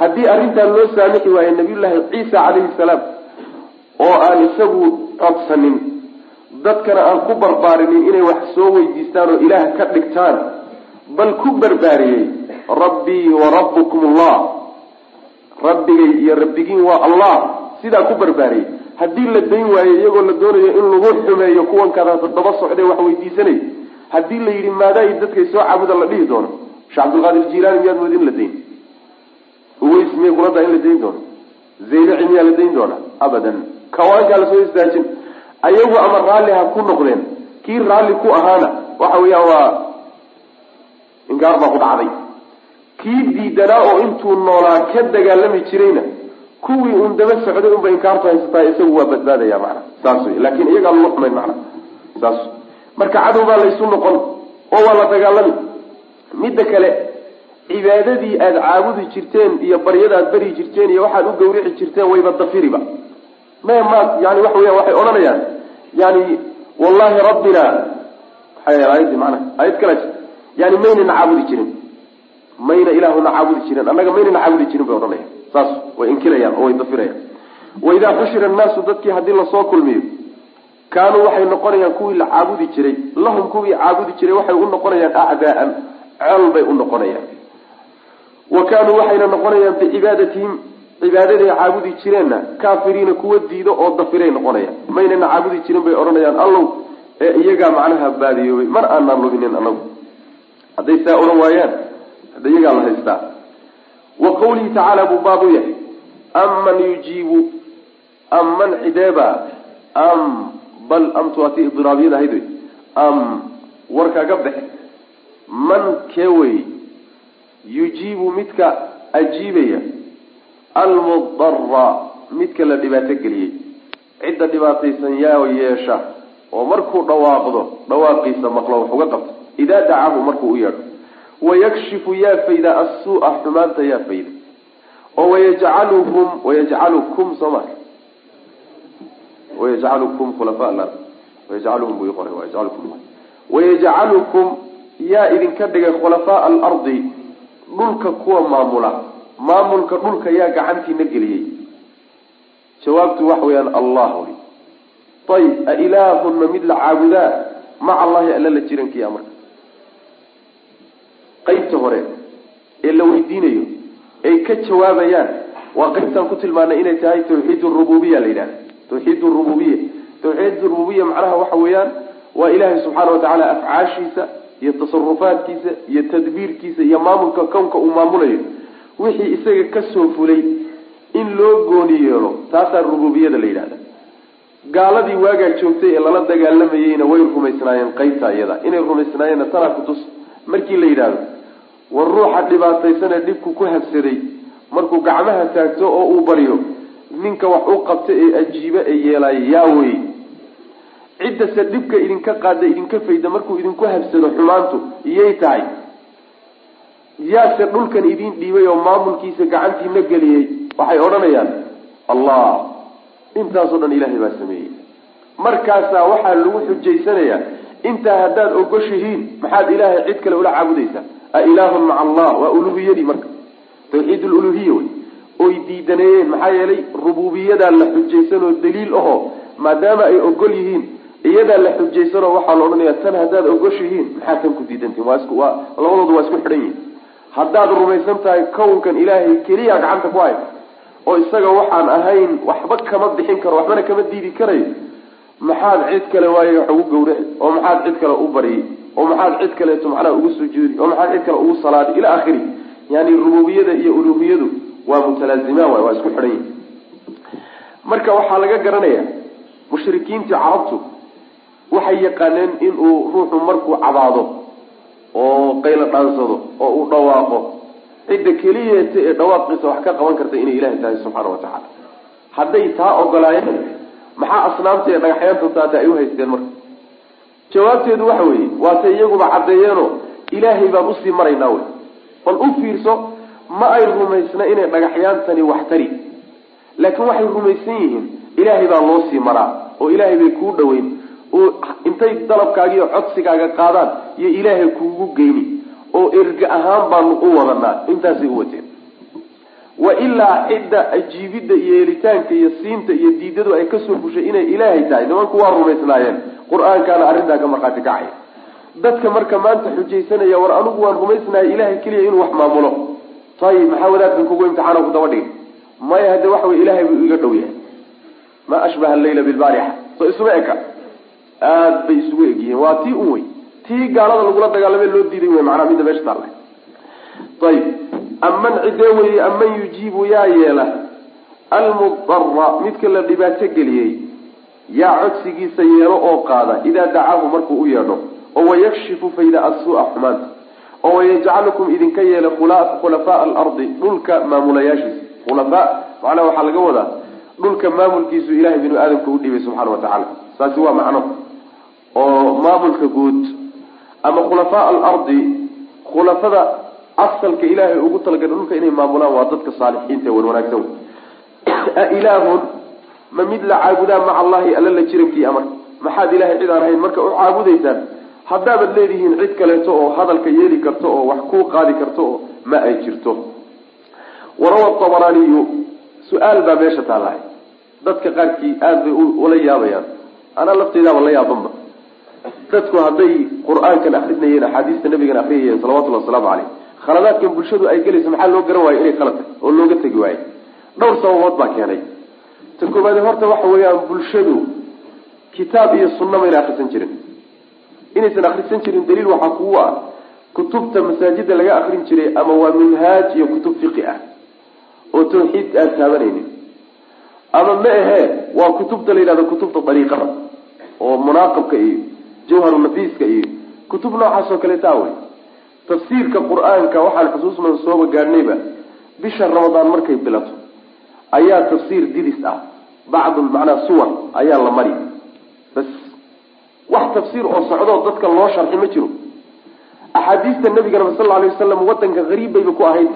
B: haddii arrintan loo saamixi waayo nabiyullaahi ciisa calayhi salaam oo aan isagu codsanin dadkana aan ku barbaarinin inay wax soo weydiistaan oo ilaah ka dhigtaan bal ku barbaariyey rabbii wa rabbukum allah rabbigay iyo rabbigiin waa allah. Sidaa ku barbaariyey haddii la dayn waayo iyagoo la doonayo in lagu xumeeyo kuwan kadaata daba socdee wax weydiisanay haddii la yidhi maadaay dadkay soo caabuda la dhihi doono sheekh cabdilqaadir jilaani miyaad moodi in la dayn? Uways miyay kula daa in la dayn doono? Zaylaci miyaa la dayn doonaa abadan. Kawaankaa la soo istaajin. Ayagu ama raalli ha ku noqdeen. Kii raalli ku ahaana waxa weeyaan waa inkaar baa ku dhacday. Kii diidanaa oo intuu noolaa ka dagaalami jirayna kuwii uun daba socday unba inkaartu haysataa isagu waa badbaadaya macana saas wey laakin iyagaa lala xumayn macana saas marka cadow baa laysu noqon oo waa la dagaalami. Midda kale cibaadadii aada caabudi jirteen iyo baryada aad bari jirteen iyo waxaad u gawrici jirteen wayba dafiriba. Maya ma yani waxa weya waxay odhanayaan. Yani wallahi rabbina maxay aayadii macnaha aayad kala jirta yani maynana caabudi jirin. Mayna ilaahuna caabudi jirin. Annaga maynana caabudi jirin bay odhanayaan saas way inkirayaan oo way dafirayaan. Waidaa xushira annaasu dadkii haddii la soo kulmiyo kaanuu waxay noqonayaan kuwii la caabudi jiray. Lahum kuwii caabudi jiray waxay u noqonayaan acdaaan col bay u noqonayaan. Wa kaanuu waxayna noqonayaan bicibaadatihim cibaadaday caabudi jireenna kaafiriina kuwa diido oo dafiray noqonayaan. Maynana caabudi jirin bay odhanayaan allow ee iyagaa macnaha baadiyoobay mar aanaan luminin anagu hadday saa odhan waayaan hadda iyagaa la haystaa wa qawlihi tacaala buu baabu yahay. Aman yujiibu amman cideeba am bal amtu ati idraabiyada ahayd wey am warkaga baxe man kee wey? Yujiibu midka ajiibaya. Almudara midka la dhibaato geliyey. Cidda dhibaataysan yaa yeesha. Oo markuu dhawaaqdo dhawaaqiisa maqlo wax uga qabto. Idaa dacaahu markuu u yeedho wayakshifu yaa fayda assuu'a xumaanta yaa fayda oo wayajcaluhum wayajcalukum sooma wayajcalukum khulafaa wayajcaluhum buu iqoray wayajcalukum wayajcalukum yaa idinka dhigay khulafaa alardi dhulka kuwa maamula maamulka dhulka yaa gacantiina geliyey jawaabtu waxa weeyaan allah ayib a ilaahun ma mid la caabudaa maca allahi alla la jirankiya marka qeybta hore ee la weydiinayo ay ka jawaabayaan waa qeybtaan ku tilmaanay inay tahay tawxiid rububiya la yidhahda tawxiid rububiya tawxiid rububiya macnaha waxa weeyaan waa ilaahay subxaana watacaala afcaashiisa iyo tasarufaadkiisa iyo tadbiirkiisa iyo maamulka kownka uu maamulayo. Wixii isaga ka soo fulay in loo gooni yeelo taasaa rububiyada la yidhahda gaaladii waagaa joogtay ee lala dagaalamayeyna way rumaysnaayeen qeybta iyada. Inay rumaysnaayeenna tanaa kutus markii la yidhaahdo war ruuxa dhibaataysanee dhibku ku habsaday markuu gacmaha taagto oo uu baryo ninka wax u qabta ee ajiibe ee yeelaayo yaa wey ciddase dhibka idinka qaada idinka fayda markuu idinku habsado xumaantu iyay tahay. Yaase dhulkan idin dhiibay oo maamulkiisa gacantiina geliyey waxay odhanayaan. Allah intaasoo dhan ilaahay baa sameeyey. Markaasaa waxaa lagu xujaysanayaa intaa haddaad ogoshihiin maxaad ilaahay cid kale ula caabudaysaa a ilaahun maca allah waa uluhiyadii marka. Tawxiid luluhiya wey. Oy diidaneeyeen maxaa yeelay rububiyadaa la xujaysanoo daliil ahoo maadaama ay ogol yihiin iyadaa la xujaysanoo waxaa la odhanaya tan haddaad ogoshihiin maxaa tan ku diidantiin waa isku waa labadoodu waa isku xidhan yihiin haddaad rumaysan tahay kownkan ilaahay keliya gacanta ku hay oo isaga waxaan ahayn waxba kama bixin karo waxbana kama diidi karayo maxaad cid kale waayo wax ugu gawraci oo maxaad cid kale u baryay oo maxaad cid kaleeto macnaha ugu sujuudi oo maxaad cid kale ugu salaadi ila akhiri yani rububiyada iyo uluhiyadu waa mutalaazimaan waay waa isku xidhan yihiin marka waxaa laga garanaya mushrikiintii carabtu waxay yaqaaneen inuu ruuxu markuu cabaado oo qaylo dhaansado oo uu dhawaaqo. Cidda keliyeeta ee dhawaaqiisa wax ka qaban karta inay ilahi tahay subxaana wa tacaala. Hadday taa ogolaayeen maxaa asnaamta ee dhagaxyaanta taata ay u haysteen marka jawaabteedu waxa weeye waatay iyaguba caddeeyeeno ilaahay baan u sii maraynaa wey. Bal u fiirso ma ay rumaysna inay dhagaxyaantani wax tari. Laakiin waxay rumaysan yihiin ilaahay baa loo sii maraa oo ilaahay bay kuu dhaweyn oo intay dalabkaaga iyo codsigaaga qaadaan iyo ilaahay kuugu geyni oo erga ahaan baanu u wadanaa intaasay u wateen. Wa ilaa cidda ajiibidda iyo helitaanka iyo siinta iyo diidadu ay ka soo fushay inay ilaahay tahay nimanku waa rumaysnaayeen qur'aankaana arrintaa ka markhaati kacay. Dadka marka maanta xujaysanaya war anigu waan rumaysnahay ilahay keliya inuu wax maamulo. Ayib maxaa wadaadkan kugu imtixaana ku daba dhigay? Maya hadde waxa wey ilahay buu iga dhow yahay. Ma ashbaha alleyla bilbaarixa. Soo isuma eka. Aada bay isugu egyihiin. Waa tii un wey tii gaalada lagula dagaalamay loo diiday wey macnaa midda meesha taalla ayib aman cidee weye aman yujiibu yaa yeela. Almudara midka la dhibaato geliyey yaa codsigiisa yeelo oo qaada idaa dacaahu markuu u yeedho oo wayakshifu fayda asuu-a xumaanta oo wayajcalukum idinka yeela khulafaa alardi dhulka maamulayaashiisa. Khulafaa macnaha waxaa laga wadaa dhulka maamulkiisu ilahay binu aadamka u dhiibay subxaana wa tacaala. Saasi waa macno. Oo maamulka guud ama khulafaa alardi khulafada asalka ilaahay ugu talagalay dhulka inay maamulaan waa dadka saalixiinta ee wanwanaagsan. Ailaahun ma mid la caabudaa maca allahi alla la jirankii amar. Maxaad ilahay cid aan ahayn marka u caabudaysaan haddaabaad leedihiin cid kaleeto oo hadalka yeeli karto oo wax kuu qaadi karto oo ma ay jirto. Warawa tabaraaniyu su'aal baa meesha taalahay dadka qaarkii aada bay ula yaabayaan. Anaa lafteydaaba la yaabanba. Dadku hadday qur'aankan akrinayeen axaadiista nabigana akriyayeen salawatullhi wasalaamu caleyh khaladaadkan bulshadu ay gelayso maxaa loo garan waayo inay khalad tahay oo looga tegi waayo dhowr sababood baa keenay ta koobaade horta waxa weeyaan bulshadu kitaab iyo sunna mayna akrisan jirin. Inaysan akrisan jirin daliil waxaa kugu ah kutubta masaajida laga akrin jiray ama waa minhaaj iyo kutub fiqi ah oo tawxiid aan taabanaynin. Ama ma ahee waa kutubta la yidhahdo kutubta dariiqada oo munaaqabka iyo jawharu nafiiska iyo kutub noocaas oo kale taa wey. Tafsiirka qur'aanka waxaan xusuusman sooba gaadhnayba bisha ramadaan markay bilato ayaa tafsiir didis ah bacdu macnaa suwar ayaa la mari. Bas wax tafsiir oo socdoo dadka loo sharxi ma jiro. Axaadiista nabigana sal alay wasalam wadanka hariib bayba ku ahayd.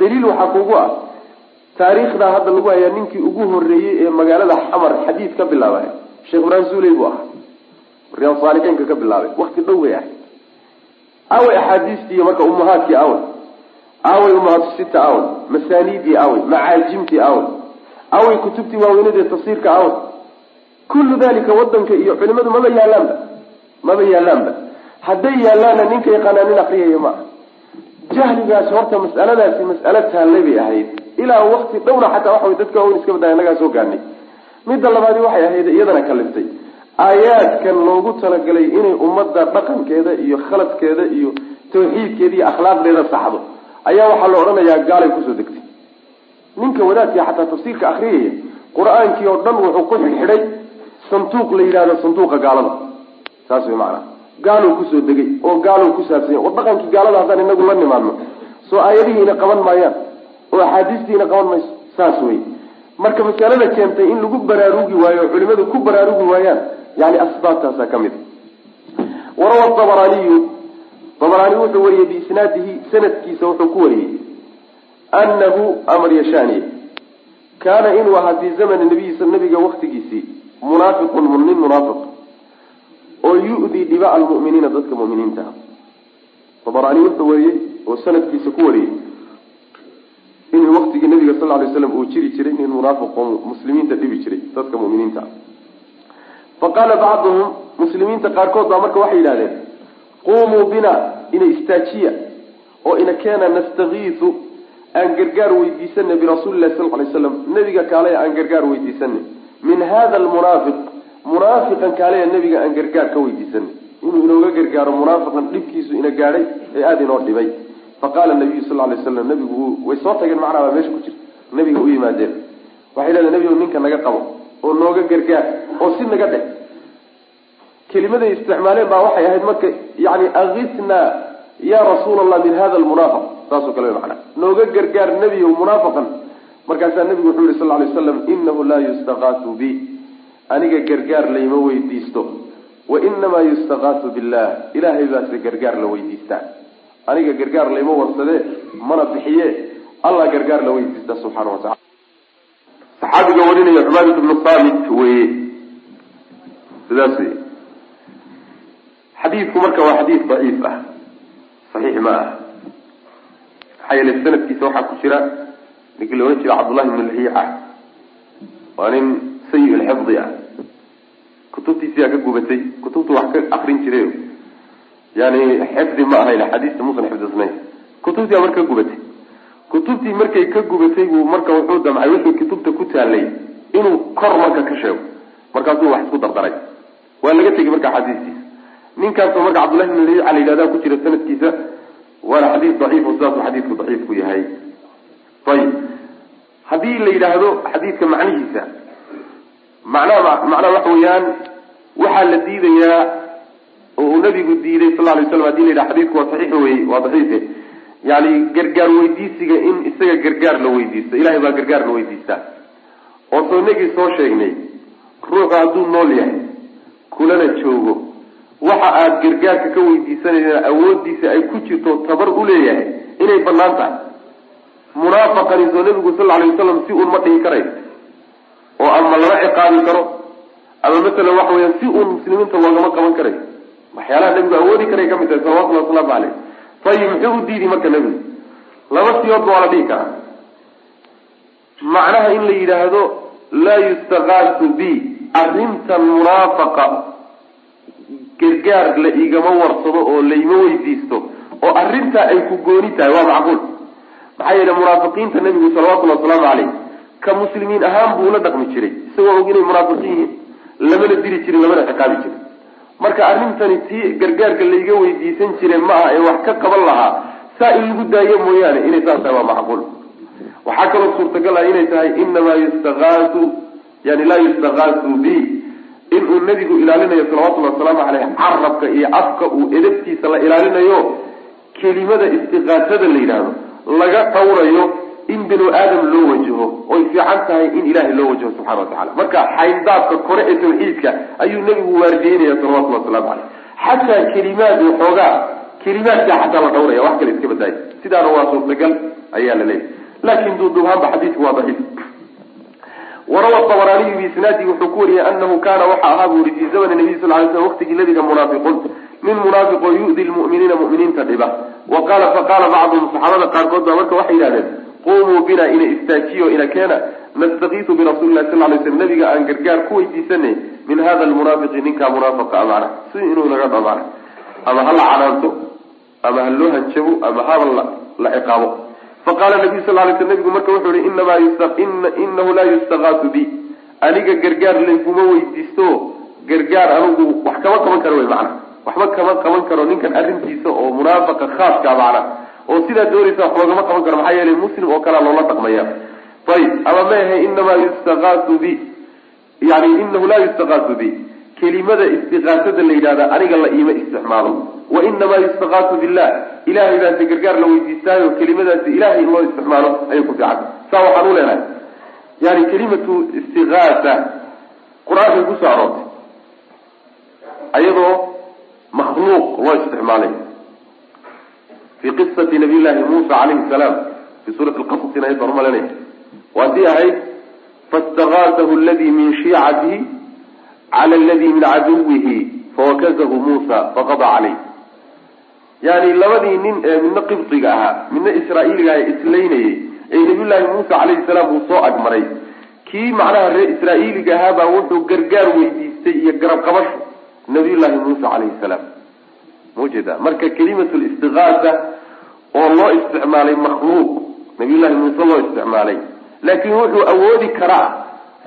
B: Daliil waxaa kugu ah taariikhdaa hadda lagu hayaa ninkii ugu horeeyey ee magaalada xamar xadiid ka bilaabay. Sheekh ibraahim suuley buu ahaa. Riyaad saalixiinka ka bilaabay. Wakti dhow bay ahayd. Awey axaadiistii marka umahaadkii awey awey umahaatu sita awey masaaniidii awey macaajimtii awey awey kutubtii waaweynadee tafsiirka awey kullu dalika wadanka iyo culimadu maba yaalaanba maba yaalaanba hadday yaalaanna ninka yaqaanaa nin akriyaya ma aha jahligaas horta mas'aladaasi mas'alo taallay bay ahayd ilaa wakti dhowna xataa waxa way dadka waaweyn iska badaya inagaa soo gaarnay midda labaadi waxay ahayd iyadana kaliftay aayaadkan loogu talagalay inay ummadda dhaqankeeda iyo khaladkeeda iyo tawxiidkeeda iyo akhlaaqdeeda saxdo ayaa waxaa la odhanayaa gaalay ku soo degtay ninka wadaadkii xataa tafsiirka akriyaya qur'aankii oo dhan wuxuu ku xidhxidhay sanduuq la yidhahdo sanduuqa gaalada. Saas way macanaha gaaluu ku soo degay oo gaaluu ku saabsanya war dhaqankii gaalada haddaan inagu la nimaadno. Soo aayadihiina qaban maayaan. Oo axaadiistiina qaban mayso saas wey marka masalada keentay in lagu baraarugi waayo o culimadu ku baraarugi waayaan yani asbaabtaasaa ka mid. Warawa abaraaniyu abaraani wuxuu wariyey biisnaadihi sanadkiisa wuxuu ku wariyey anahu amar yashaniye kaana inuu ahaa fii zamani nabiyi nabiga waktigiisii munaafiqun nin munaafiq oo yu-dii dhiba almu'miniina dadka mu'miniinta ah abaraani wuxuu wariyey oo sanadkiisa ku wariyey in waktigii nabiga sal lay slam uu jiri jiray nin munaafiq oo muslimiinta dhibi jiray dadka muminiinta fa qaala bacduhum muslimiinta qaarkood baa marka waxay yidhahdeen qumuu bina ina istaajiya oo ina keena nastakiisu aan gargaar weydiisana birasuuli lahi sal lay slam nabiga kaalaya aan gargaar weydiisana min hada almunaafiq munaafiqan kaalaya nabiga aan gargaar ka weydiisana inuu inooga gargaaro munaafiqan dhibkiisu ina gaadhay ee aada inoo dhibay. Faqaala nabiyu sal lay slam nabigu way soo tageen macnaa baa meesha ku jirta nabiga u yimaadeen. Waxay leedahay nabigu ninka naga qabo oo nooga gargaar oo si naga dheh. Kelimaday isticmaaleen baa waxay ahayd marka yani akisna ya rasuul allah min hada lmunaafiq saasoo kale macnaa. Nooga gargaar nebiyow munaafiqan markaasaa nabigu wuxuu yihi sal lay slam inahu laa yustakaatu bi. Aniga gargaar layma weydiisto. Wa inamaa yustakaatu billah. Ilaahay baase gargaar la weydiistaa. Aniga gargaar layma warsadee mana bixiye. Allah gargaar la weydiista subxaana wa tacala saxaabiga warinaya cubaadatu bnu saamit weye sidaas wey xadiidku marka waa xadiid daciif ah. Saxiix ma ah maxaa yeele sanadkiisa waxaa ku jira ninkii la odhan jira cabdullahi ibnu lahiica waa nin sayi lxifdi ah. Kutubtiisiyaa ka gubatay kutubtu wax ka akrin jiray. Yani xifdi ma ahayn axaadiista muusan xifdisnayn kutubtii marka ka gubatay. Kutubtii markay ka gubatay buu marka wuxuu damcay wixii kutubta ku taalay inuu kor marka ka sheego. Markaasuu wax isku dardaray. Waa laga tegay marka xadiistiisa ninkaasoo marka cabdullahi ibn lahiica la yidhahda ku jira sanadkiisa waana xadiis daciif oo sidaasuu xadiidku daciif ku yahay. Ayib haddii la yidhaahdo xadiidka macnihiisa macnaha macnaha waxa weeyaan waxaa la diidayaa oo uu nabigu diiday sal lay slam haddii la yidhaha xadiidku waa saxiix wey waa daciife yani gargaar weydiisiga in isaga gargaar la weydiisto ilahay baa gargaar la weydiistaa. Oo soo inagii soo sheegnay ruuxu hadduu nool yahay kulana joogo waxa aada gargaarka ka weydiisanaysa awoodiisa ay ku jirto tabar u leeyahay inay bannaan tahay. Munaafaqani soo nabigu sal alay wasalam si uun ma dhihi karayo oo ama lama ciqaabi karo. Ama masalan waxa weya si uun muslimiinta loogama qaban karayo waxyaalaha nabigu awoodi karay ka mid tahay salawatulli wasalaamu caleyh ayib muxuu u diidi marka nebigu? Laba siyoodba waa la dhihi karaa. Macnaha in la yidhaahdo laa yustaqaasu bi arrintan munaafaqa gargaar la igama warsado oo laima weydiisto oo arrintaa ay ku gooni tahay waa macquul. Maxaa yeele munaafiqiinta nebigu salawatullhi wasalaamu caleyh ka muslimiin ahaan buu la dhaqmi jiray isagoo og inay munaafiqiin yihiin lamana diri jirin lamana ciqaabi jirin. Marka arrintani tii gargaarka layga weydiisan jire ma aha ee wax ka qaban lahaa saa in lagu daayo mooyaane inay saas tahay waa macquul. Waxaa kaloo suurtagal ah inay tahay inamaa yustaqaasu yani laa yustaqaasu bi inuu nebigu ilaalinayo salawatullhi wasalaamu caleyh carabka iyo afka uu edabtiisa la ilaalinayo kelimada istiqaasada la yidhaahdo laga dhawrayo in binu aadam loo wajaho oy fiican tahay in ilahay loo wajaho subxana wa tacala marka xayndaabka kore ee tawxiidka ayuu nebigu waardiyeynaya salawatulli waslamu caleyh xataa kelimaad waxoogaa kelimaadkaa xataa la dhawraya wax kale iska badaaya sidaana waa suurtagal ayaa la leeyahy laakin duuduubaanba xadiidku waa daciif warawa abaraaniyu biisnaadihi wuxuu ku wariyey anahu kaana waxa ahaa bu uri fii zamani nabiy sal lay slam waqtigii nabiga munaafiquun min munaafiqoo yu'di lmu'miniina mu'miniinta dhiba. Wa qaala faqaala bacduhum saxaabada qaarkood baa marka waxay yidhahdeen qumuu bina ina istaajiyo ina keena. Nastakiisu birasuli lahi sal lay slam nabiga aan gargaar ku weydiisanay min hada lmunaafiqi ninkaa munaafiqa a macna si inuu naga dho ama ha la canaanto ama ha loo hanjabo ama haba la ciqaabo faqaala nabiyu sal lay sl nabigu marka wuxuu yihi inamaa inahu laa yustaqaasu bi. Aniga gargaar layguma weydiisto gargaar anigu wax kama qaban karo wey macna. Waxba kama qaban karo ninkan arrintiisa oo munaafaqa khaaska macna. Oo sidaa doonaysa wax loogama qaban karo maxaa yeelay muslim oo kalea loola dhaqmaya. Ayib ama maahe inamaa yustaqaasu bi. Yani inahu laa yustaqaasu bi kelimada istiqaasada la yidhahda aniga la iima isticmaalo. Wa inamaa yustaqaasu billah ilahay baase gargaar la weydiistaayo kelimadaasi ilahay in loo isticmaalo ayay ku fiican saa waxaan u leenahay yani kelimatu istiqaasa qur'aankay ku soo aroortay ayadoo makhluuq loo isticmaalay fi qisati nabiy llahi muusa calayhi salaam fi suurati lqasasina ayad baan umalanaya waa tii ahayd faistaqaasahu aladi min shiicatihi cala aladi min caduwihi fawakazahu muusa faqada caleyh yani labadii nin ee midna qibdiga ahaa midna israa'iiliga aha islaynayay ee nabiyullaahi muusa calayhi salaam uu soo agmaray kii macnaha reer israa'iiliga ahaabaa wuxuu gargaar weydiistay iyo garab qabasho nabiyullaahi muusa calayhi salaam maujeeda marka kelimatu listiqaasa oo loo isticmaalay makhluuq nabiyullaahi muuse loo isticmaalay laakiin wuxuu awoodi karaa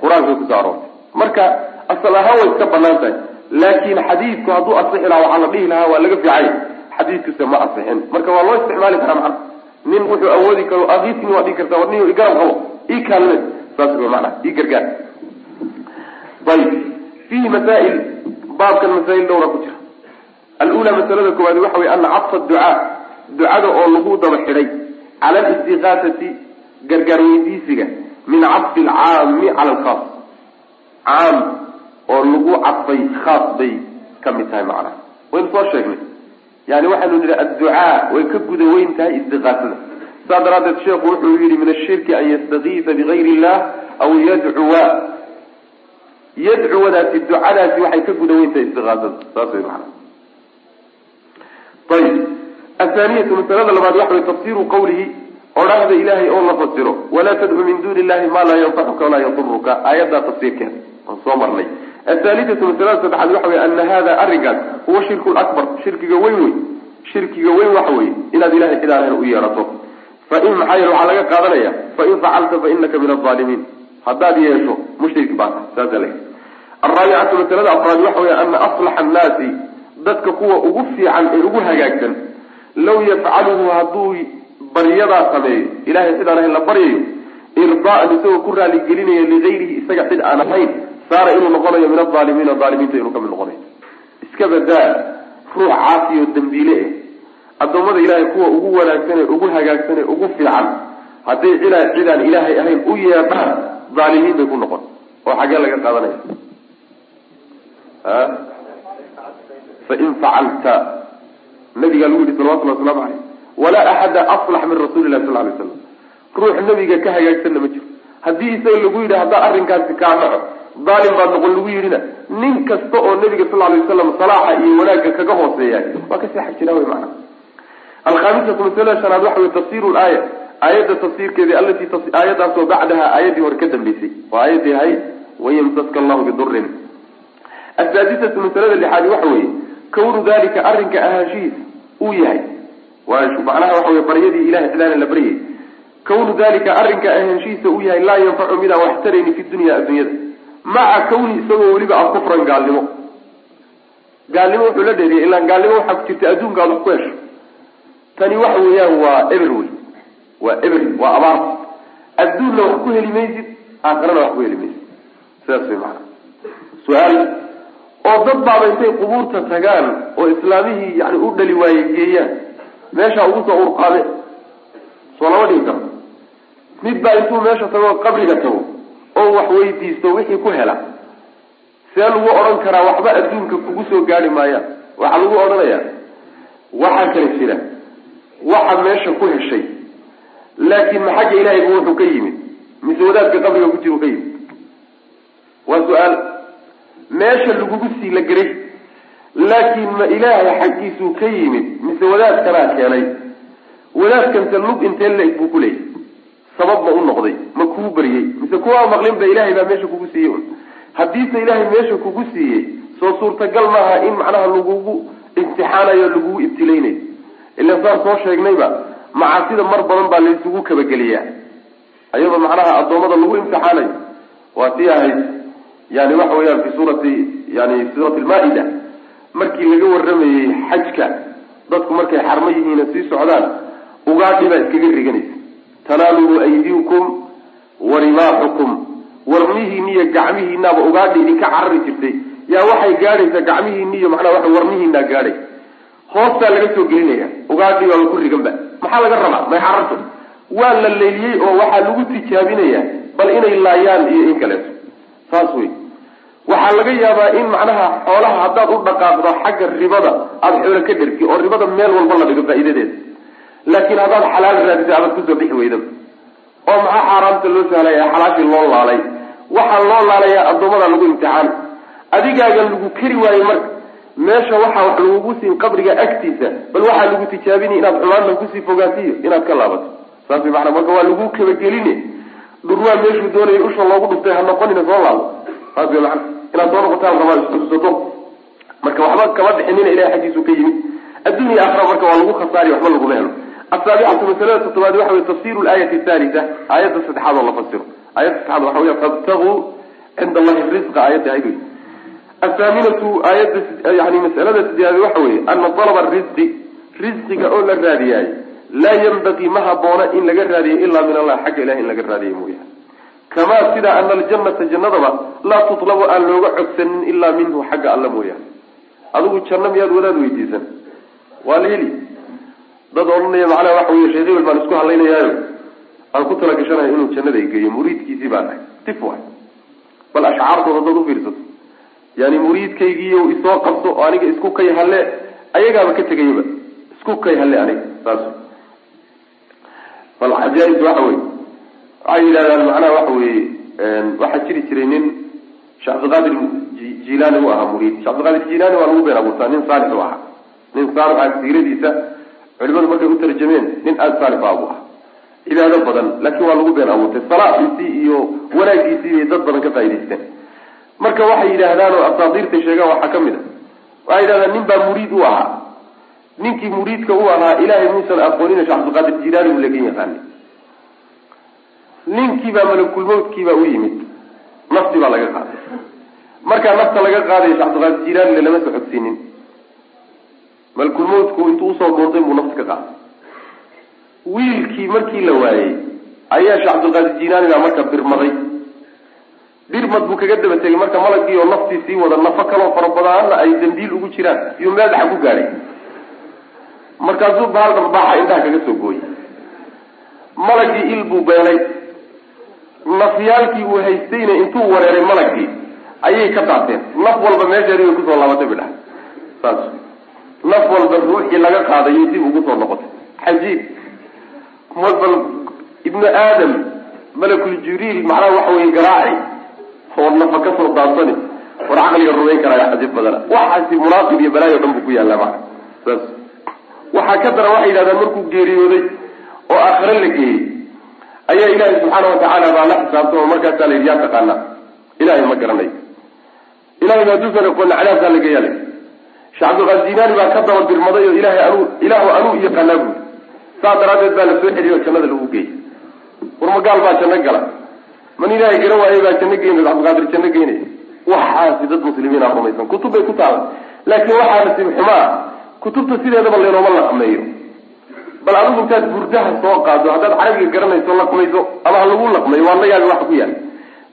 B: qur'aankay ku soo aroortay marka asal ahaan way iska bannaan tahay laakin xadiidku hadduu asixi lahaa waxaa la dhihi lahaa waa laga fiicay. Xadiidkuse ma asixin. Marka waa loo isticmaali karaa macna. Nin wuxuu awoodi karo akiisni waa dhihi karta war nin igarab qabo ii kaalme. Saas w mana ii gargaar. Ayib fiihi masaa'il baabkan masaa'il dhowra ku jira. Alula masalada koowaad waxa wey ana cadfa ducaa. Ducada oo lagu daba xidhay cala alistiqaasati gargaar weydiisiga min cadfi alcaami cala alkhaas caam oo lagu cadfay khaas bay ka mid tahay macnaha waynu soo sheegnay. Yani waxaynu nidhi adducaa way ka guda weyn tahay istiqaasada. Saa daraaddeed sheekhu wuxuu yihi min ashirki an yastakiisa bigayri illah aw yadcuwa. Yadcuwadaasi ducadaasi waxay ka guda weyn tahay istiqaasada. Saas way macana ayib athaaniyatu masalada labaad waxa way tafsiru qawlihi odhahda ilaahay oo la fasiro walaa tadcu min duuni illahi maa laa yanfacuka walaa yaduruka aayaddaa tafsiirkeeda aan soo marnay athaalithatu masalada saddexaad waxa wey ana hada arrinkaas huwa shirku lakbar shirkiga weyn wey shirkiga weyn waxa weye inaad ilahay cid aan u yeerato fain maxaa yeele waxaa laga qaadanaya fain facalta fainaka min alaalimiin haddaad yeesho mushrik baa saasa araabicatu masalada afraad waxa wey ana aslaxa annaasi dadka kuwa ugu fiican ee ugu hagaagsan law yafcaluhu hadduu baryadaa sameeyo ilahay cid aan ahayn la baryayo irdaan isagoo ku raaligelinayo ligayrihi isaga cid aan ahayn saara inuu noqonayo min aalimiina aalimiinta inuu ka mid noqonayo iska badaa ruux caasi oo dambiile eh. Addoommada ilaahay kuwa ugu wanaagsan ee ugu hagaagsan ee ugu fiican hadday cila cidaan ilaahay ahayn u yeedhaan dhaalimiin bay ku noqon. Oo xaggee laga qaadanaya. Fain facalta. Nabigaa lagu yihi salawatulli waslamu aleyh walaa axada aslax min rasuli lahi sal lay slam ruux nabiga ka hagaagsanna ma jiro. Haddii isaga lagu yidhi haddaa arrinkaasi kaa dhaco daalim baad noqon lagu yidhina. Nin kasta oo nabiga sal lay wasalam salaaxa iyo wanaagga kaga hooseeya waa ka seexag jira wy maana alkhamisatu masalada shanaad waxa wey tafsiru laaya aayadda tafsiirkeedii alatii aayadaasoo bacdaha aayaddii hore ka dambeysay. Waa aayaddii ahayd wayamsaska allahu bidurin. Asaadisatu masalada lixaadi waxa weeye kawnu dalika arrinka ahaanshihiisa uu yahay. Macnaha waxa wey baryadii ilahay cidaana la baryay kawnu dalika arrinka ahaanshihiisa uu yahay laa yanfacu midaan wax tarayni fi dunya addunyada maca kawni isagoo weliba ah kufran gaalnimo. Gaalnimo wuxuu la dheeriyay ilaan gaalnimo waxaa ku jirta adduunka aad wax ku hesho tani waxa weeyaan waa eber wey waa eber waa abaar. Adduunna wax ku heli maysid aakarana wax ku heli maysid. Sidaas way maana su'aal oo dad baaba intay qubuurta tagaan oo islaamihii yani u dhali waaye geeyaan meesha ugu soo urqaade soo lama dhigi karo. Mid baa intuu meesha tago qabriga tago oo wax weydiisto wixii ku hela. See lagu odhan karaa waxba adduunka kugu soo gaari maayaan waxaa lagu odhanayaa. Waxaa kala jira. Waxa meesha ku heshay. Laakiin ma xagga ilahayba wuxuu ka yimid? Mise wadaadka qabriga ku jiru ka yimid? Waa su'aal. Meesha lagugu sii la geray laakiin ma ilaahay xaggiisuu ka yimid. Mise wadaadkanaa keenay. Wadaadkanse lug intee la-eg buu ku leeyay sabab ma u noqday ma kuu baryey mise kuwaa maqlinba ilaahay baa meesha kugu siiyey un. Haddiise ilaahay meesha kugu siiyey soo suurtagal maaha in macnaha lagugu imtixaanayo lagugu ibtilaynayo ilan saan soo sheegnayba macaasida mar badan baa laysugu kabageliyaa. Ayadoo macnaha addoommada lagu imtixaanayo waa tii ahayd yani waxa weeyaan fi suurati yani suurati lmaa-ida markii laga waramayey xajka dadku markay xarmo yihiina sii socdaan ugaadhi baa iskaga riganaysa tanaaluu aydiikum wa rimaaxukum warmihiini iyo gacmihiinaaba ugaadhi idinka carari jirtay. Yaa waxay gaadhaysaa gacmihiini iyo macnaha waa warmihiinaa gaadhay. Hoostaa laga soo gelinaya. Ugaadhi baaba ku riganba. Maxaa laga rabaa? May cararto. Waa la leyliyey oo waxaa lagu tijaabinaya bal inay laayaan iyo in kaleeto saas wey waxaa laga yaabaa in macnaha xoolaha haddaad u dhaqaaqdo xagga ribada aada xoolo ka dhergi oo ribada meel walba la dhigo faa'iidadeeda laakiin haddaad xalaal raadisay abaad ku soo bixi weydaba oo maxaa xaaraamta loo sahlaya xalaashii loo laalay. Waxaa loo laalayaa addoommada lagu imtixaan. Adigaaga lagu keri waayo marka meesha waxaa wax lagugu siin qabriga agtiisa bal waxaa lagu tijaabinay inaad xumaantan ku sii fogaatiyo inaad ka laabato. Saas way maanaa marka waa lagu kabageline. Dhurwaa meeshuu doonaya usha loogu dhuftay ha noqonina soo laabo. Saas maana inaad soo noqotaan rabaa isxusato marka waxba kama bixinina ilahay xaggiisu ka yimid. Adduun iyo marka waa lagu khasaariy waxba laguma helo asaabicatu masalada toddobaad waxa wey tafsiru aayadda saddexaad oo la fasiro aayadda saddexaad waxa weya fabtaguu cinda allahi risqa aayadda ahayd wey athaaminatu aayadda yani masalada sideedaad waxa weeye ana dalaba risqi risqiga oo la raadiyaayo laa yanbagii ma haboona in laga raadiyo ilaa min allah xagga ilahi in laga raadiyo mooyaane kamaa sida ana aljannata jannadaba laa tutlabu aan looga codsanin ilaa minhu xagga alla mooyaane adigu janno miyaad wadaad weydiisan waa la heli dad odhanaya macnaha waxa wey sheekh hebel baan isku hadlaynayaayo aan ku talagashanayo inuu jannada geeyo muriidkiisii baan ahay. Tif waay. Bal ashcaartooda dad ufiirsato yani muriidkaygiiyo isoo qabto oo aniga isku kay halle ayagaaba ka tegayaba. Isku kay halle aniga saas. Bal cajaa-is waxa wey waxay yidhahdaan macnaha waxa weye waxaa jiri jiray nin sheekh cabdiqaadir jilaani u ahaa muriid. Shekh cabdiqaadir jilaani waa lagu been abuurtaa nin saalix u ahaa. Nin saalix siiradiisa culimadu markay u tarjameen nin aada saalix a buu ahaa cibaado badan laakiin waa lagu been abuurtay salaaxiisii iyo wanaagiisii bay dad badan ka faa'idaysteen marka waxay yidhaahdaan oo asaadiirtay sheegaan waxaa ka mid a waxay yidhahdaan nin baa muriid u ahaa. Ninkii muriidka u ahaa ilaahay muusan aqoonina sheekh cabdilqaadir jilaani buu lagan yaqaanay. Ninkiibaa malakulmawdkiibaa u yimid. Nafti baa laga qaaday. Markaa nafta laga qaadayo sheekh cabdilqaadir jilaanina lama soo malakulmawdku intuu u soo dhoontay buu nafta ka qaaday. Wiilkii markii la waayey ayaa sheekh cabdilqaadir jilaani baa marka birmaday. Birmad buu kaga daba tegay marka malagii oo naftii sii wada nafo kaloo fara badana ay dambiil ugu jiraan iyuu meel dhaxa ku gaadhay markaasuu bahal darbaaxa indhaha kaga soo gooyey malagii il buu beenay. Nafyaalkii uu haystayna intuu wareeray malagii ayay ka daateen. Naf walba meesheedi way ku soo laabatay bidhaha saas naf walba ruuxii laga qaadayo dib ugu soo noqotay. Xajiib bal ibnu aadam malakul jibriil macnaha waxa weye garaaci oo nafa ka soo daadsani war caqliga rumayn karaayo xajiib badana. Waxaasi munaaqib iyo balaayo dhan buu ku yaallaa maa saas. Waxaa ka daran waxay yidhahdaan markuu geeriyooday oo aakhire la geeyey ayaa ilaahay subxaana watacaala baa la xisaabtay oo markaasaa la yidhi yaa taqaanaa ilahay ma garanayo ilahay baa duusan aqoona cadaabkaa la geeyaa la sheekh cabdilqaadir jinaani baa ka daba dirmaday oo ilahay anuu ilaahu anuu yaqaanaa buuri saa daraaddeed baa la soo oo jannada lagu geeyey warmagaal baa janno gala. Man ilaahay garan waayay baa janno geynay cabdilqaadir janno geynaya waxaasi dad muslimiin a rumaysan. Kutub bay ku taala laakiin waxaa nasiib xumaa kutubta sideedaba laynooma laqmeeyo. Bal adigu intaad burdaha soo qaado haddaad carabiga garanayso laqmayso ama ha lagu laqmeeyo waa la yaabi waxa ku yaalla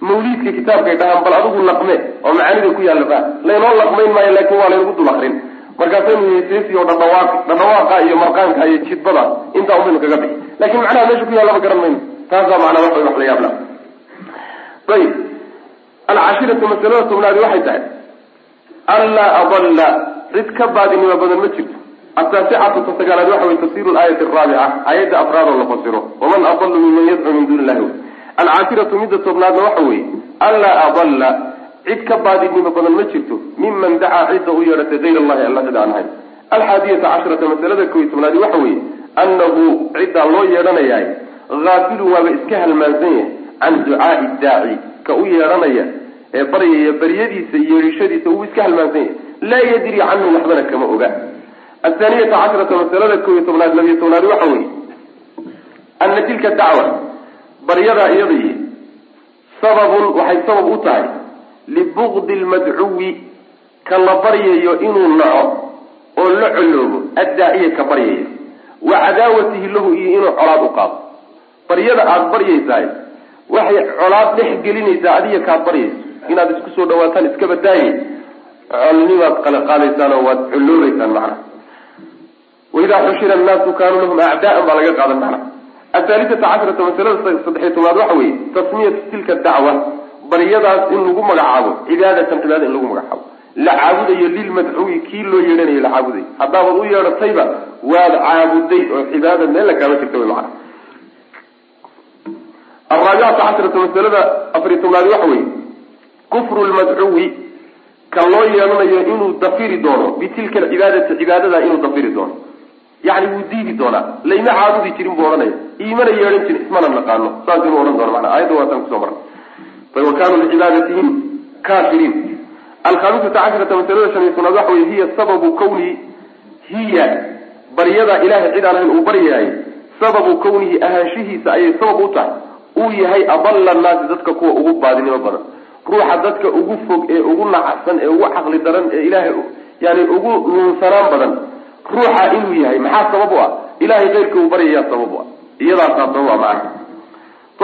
B: mawliidka kitaabkay dhahaan bal adigu laqme oo macaanida ku yaalla ba laynoo laqmayn maayo laakiin waa laynagu dul akrin markaasaynu heeseesi oo dhadhawaaq dhadhawaaqa iyo marqaanka iyo jidbada intaa umaynu kaga bixi laakiin macnaha meesha ku yaallaba garan mayno. Taasaa macnaa wax wax la yaabla. Ayib. Alcashiratu masalada tobnaadi waxay tahay anlaa adalla cid ka baadinimo badan ma jirto. Ataasicatu ta sagaalaad waxa wey tafsiru laayati araabica aayadda afraad oo la fasiro. Waman adalu minman yadcuu min duni illahi alcaashiratu midda tobnaadna waxa weeye anlaa adalla cid ka baadinimo badan ma jirto miman dacaa cidda u yeedhatay gayr allahi alla cid aan ahayn. Alxaadiyata casharata masalada kow iyo tobnaadi waxa weeye annahu ciddaa loo yeedhanayaay haafilu waaba iska halmaansan yahay can ducaai daaci ka u yeedhanaya ee baryaya baryadiisa yeedhishadiisa uu iska halmaansan yahay. Laa yadri canhu waxbana kama oga. Athaaniyata casharata masalada kow iyo tobnaad labiyo tobnaadi waxa weeye ana tilka dacwa baryadaa iyadii sababun waxay sabab u tahay libugdi lmadcuwi ka la baryayo inuu naco oo la coloobo addaaciya ka baryaya wa cadaawatihi lahu iyo inuu colaad u qaado. Baryada aada baryaysaay waxay colaad dhex gelinaysaa adiga kaad baryayso inaad isku soo dhawaataan iska badaaye. Colnibaad qala qaadaysaan oo waad coloobaysaan macnaha waidaa xushira annaasu kaanuu lahum acdaaan baa laga qaadan macnaha athaalithata casharata masalada saddexiy tobnaad waxa weeye tasmiyatu tilka dacwa baryadaas in lagu magacaabo cibaadatan cibaada in lagu magacaabo la caabudayo lilmadcuwi kii loo yeedhanayo la caabudayo haddaabaad u yeedhatayba waad caabuday oo cibaada meel la kaama jirta wy macana araabicata casharata masalada afariy tobnaadi waxa weeye kufru lmadcuwi kan loo yeedhanayo inuu dafiri doono bitilka alcibaadati cibaadada inuu dafiri doono yani wuu diidi doonaa. Layma caabudi jirin buu odhanaya. Iimana yeedhan jirin ismana naqaano. Saas inuu odhan doono mana ayadda waataan ku soo marnay. Wa kanuu licibadatihim kafiriin alkhamisata casharata masalada shan iyo tobnaad waxa weye hiya sababu kawnihi hiya baryada ilahay cid aan ahayn uu baryahay sababu kawnihi ahaanshihiisa ayay sabab u tahay. Uu yahay adalla naasi dadka kuwa ugu baadinimo badan. Ruuxa dadka ugu fog ee ugu nacsan ee ugu caqli daran ee ilaahay yani ugu nuunsanaan badan ruuxa inuu yahay. Maxaa sabab u ah? Ilahay keyrka uu baryayaa sabab u ah. Iyadaasaa sabab a macana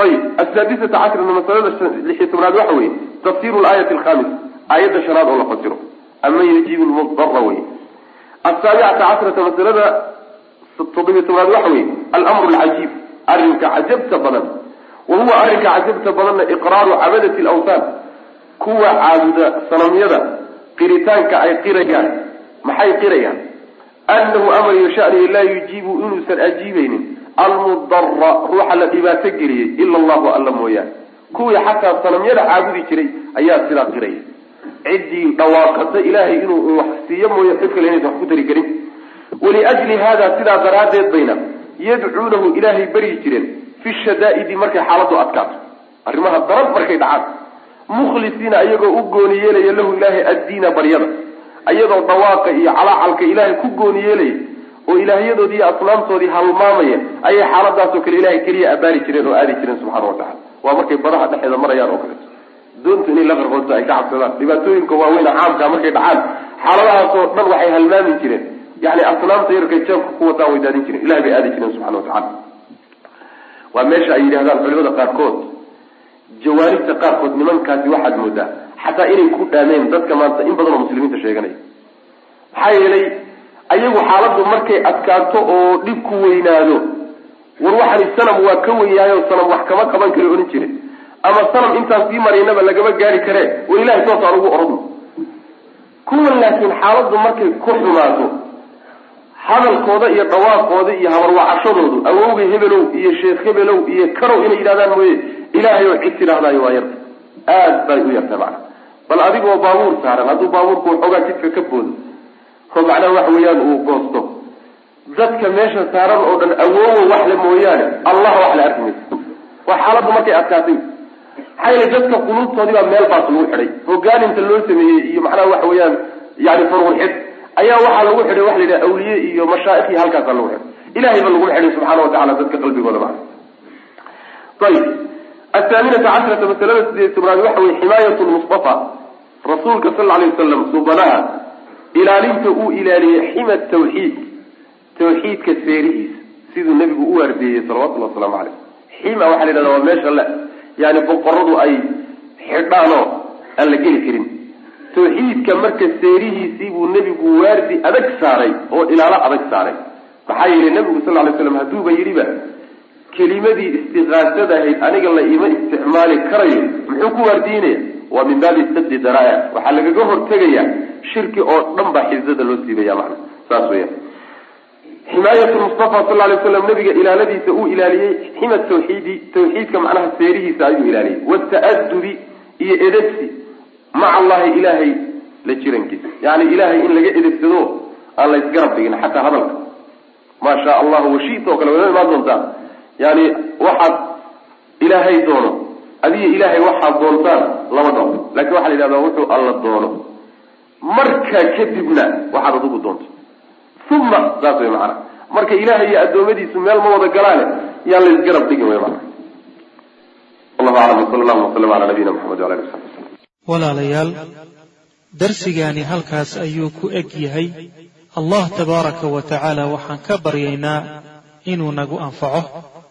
B: ayib asaadisata cashrata masalada lixiy tobnaad waxa weeye tafsiru laayati alkhamis aayadda shanaad oo la fasiro. Aman yajiibu lmudara wey asaabicata cashrata masalada toddobiy tobnaad waxa weeye almru alcajiib arrinka cajabta badan. Wa huwa arrinka cajabta badanna iqraaru cabadati lawthan kuwa caabuda sanamyada qiritaanka ay qirayaan. Maxay qirayaan anahu amariyo shanihi laa yujiibu inuusan ajiibaynin almudara ruuxa la dhibaato geliyey ila allahu alla mooyaane kuwii xataa sanamyada caabudi jiray ayaa sidaa qiraya ciddii dhawaaqata ilaahay inuu wax siiyo mooye cid kale inaysan wax ku tari karin waliajli hada sidaa daraaddeed bayna yadcuunahu ilaahay baryi jireen fi shadaa'idi markay xaaladdu adkaato arrimaha daran markay dhacaan mukhlisiina ayagoo u gooni yeelaya lahu ilaahay addiina baryada ayadoo dawaaqa iyo calaacalka ilaahay ku gooni yeelaya oo ilaahyadoodii iyo asnaamtoodii halmaamaya ayay xaaladaasoo kale ilahay keliya abaari jireen oo aadi jireen subxana wa tacala waa markay badaha dhexeeda marayaan oo kaleeto doontu inay la qarqoonto ay ka cabsadaan. Dhibaatooyinka waaweyna caamka markay dhacaan xaaladahaasoo dhan waxay halmaami jireen. Yani asnaamta yarkay jeebka ku wataan way daadin jireen. Ilahay bay aadi jireen subxana wa tacala waa meesha ay yidhahdaan culimada qaarkood jawaanibta qaarkood nimankaasi waxaad moodaa xataa inay ku dhaameen dadka maanta in badan oo muslimiinta sheeganaya. Maxaa yeelay ayagu xaaladdu markay adkaato oo dhib ku weynaado war waxani sanam waa ka weynaayo sanam wax kama qaban kari odhan jire ama sanam intaan sii maraynaba lagama gaari karee war ilahay toos aan ugu oradno kuwan laakiin xaaladdu markay ku xumaato hadalkooda iyo dhawaaqooda iyo habarwacashadoodu awowga hebelow iyo sheekh hebelow iyo karow inay yidhahdaan mooye ilaahay oo cid tidhahdaayo waa yarta. Aad bay u yarta macna bal adigoo baabuur saaran hadduu baabuurku waxoogaa jidka ka boodo oo macnaha waxa weeyaan uu goosto. Dadka meesha saaran oo dhan awoowo waxle mooyaane allah wax la arki maysa waa xaaladdu markay adkaatay maxaa yeele dadka quluubtoodii baa meel baas lagu xidhay. Hogaaninta loo sameeyey iyo macnaha waxa weeyaan yani furur xid ayaa waxaa lagu xidhay waxa la yidhaha awliye iyo mashaa'ikh iyo halkaasaa lagu xidhay. Ilahay ba laguma xidhay subxana watacala dadka qalbigooda maa ayib athaaminata cashrata masalada sideed tobnaad waxa weye ximaayat lmustafa rasuulka sal alay wasalam subanaha ilaalinta uu ilaaliyey xima tawxiid tawxiidka seerihiisa siduu nebigu u waardeeyey salawatullhi wasalaamu caleyh xima waxaa la yidhahda waa meesha le yani boqoradu ay xidhaanoo aan la geli karin. Tawxiidka marka seerihiisii buu nebigu waardi adag saaray oo ilaalo adag saaray. Maxaa yeelay nebigu sal ly slam hadduuba yidhiba kelimadii istiqaasada ahayd aniga la ima isticmaali karayo muxuu ku waardiinaya waa min baabi sadi daraa waxaa lagaga hortegaya shirki oo dhan baa xizada loo siibaya mana saas weya ximaayat mustafa sal lay slam nabiga ilaaladiisa uu ilaaliyey xima tawxiidi tawxiidka macnaha seerihiisa ayuu ilaaliyey. Wata'adubi iyo edegsi maca allahi ilaahay la jirankiisa. Yani ilahay in laga edegsado aan la isgarab dhigin xataa hadalka. Maa shaa allahu washita oo kale wayna imaan doontaa yani waxaad ilaahay doono adiga ilaahay waxaad doontaan lama dhao laakiin waxaa la yidhahdaa wuxuu alla doono. Markaa kadibna waxaad adigu doonto. Uma saas way macana. Marka ilahay iyo adoomadiisu meel ma wada galaane yaan la isgarab dhigin way mana wallahu aclam wsala allahu wasalam ala nabiyina maxamed wala ali wasabi wasalam
A: walaalayaal darsigaani halkaas ayuu ku eg yahay. Allah tabaaraka wa tacaala waxaan ka baryaynaa inuu nagu anfaco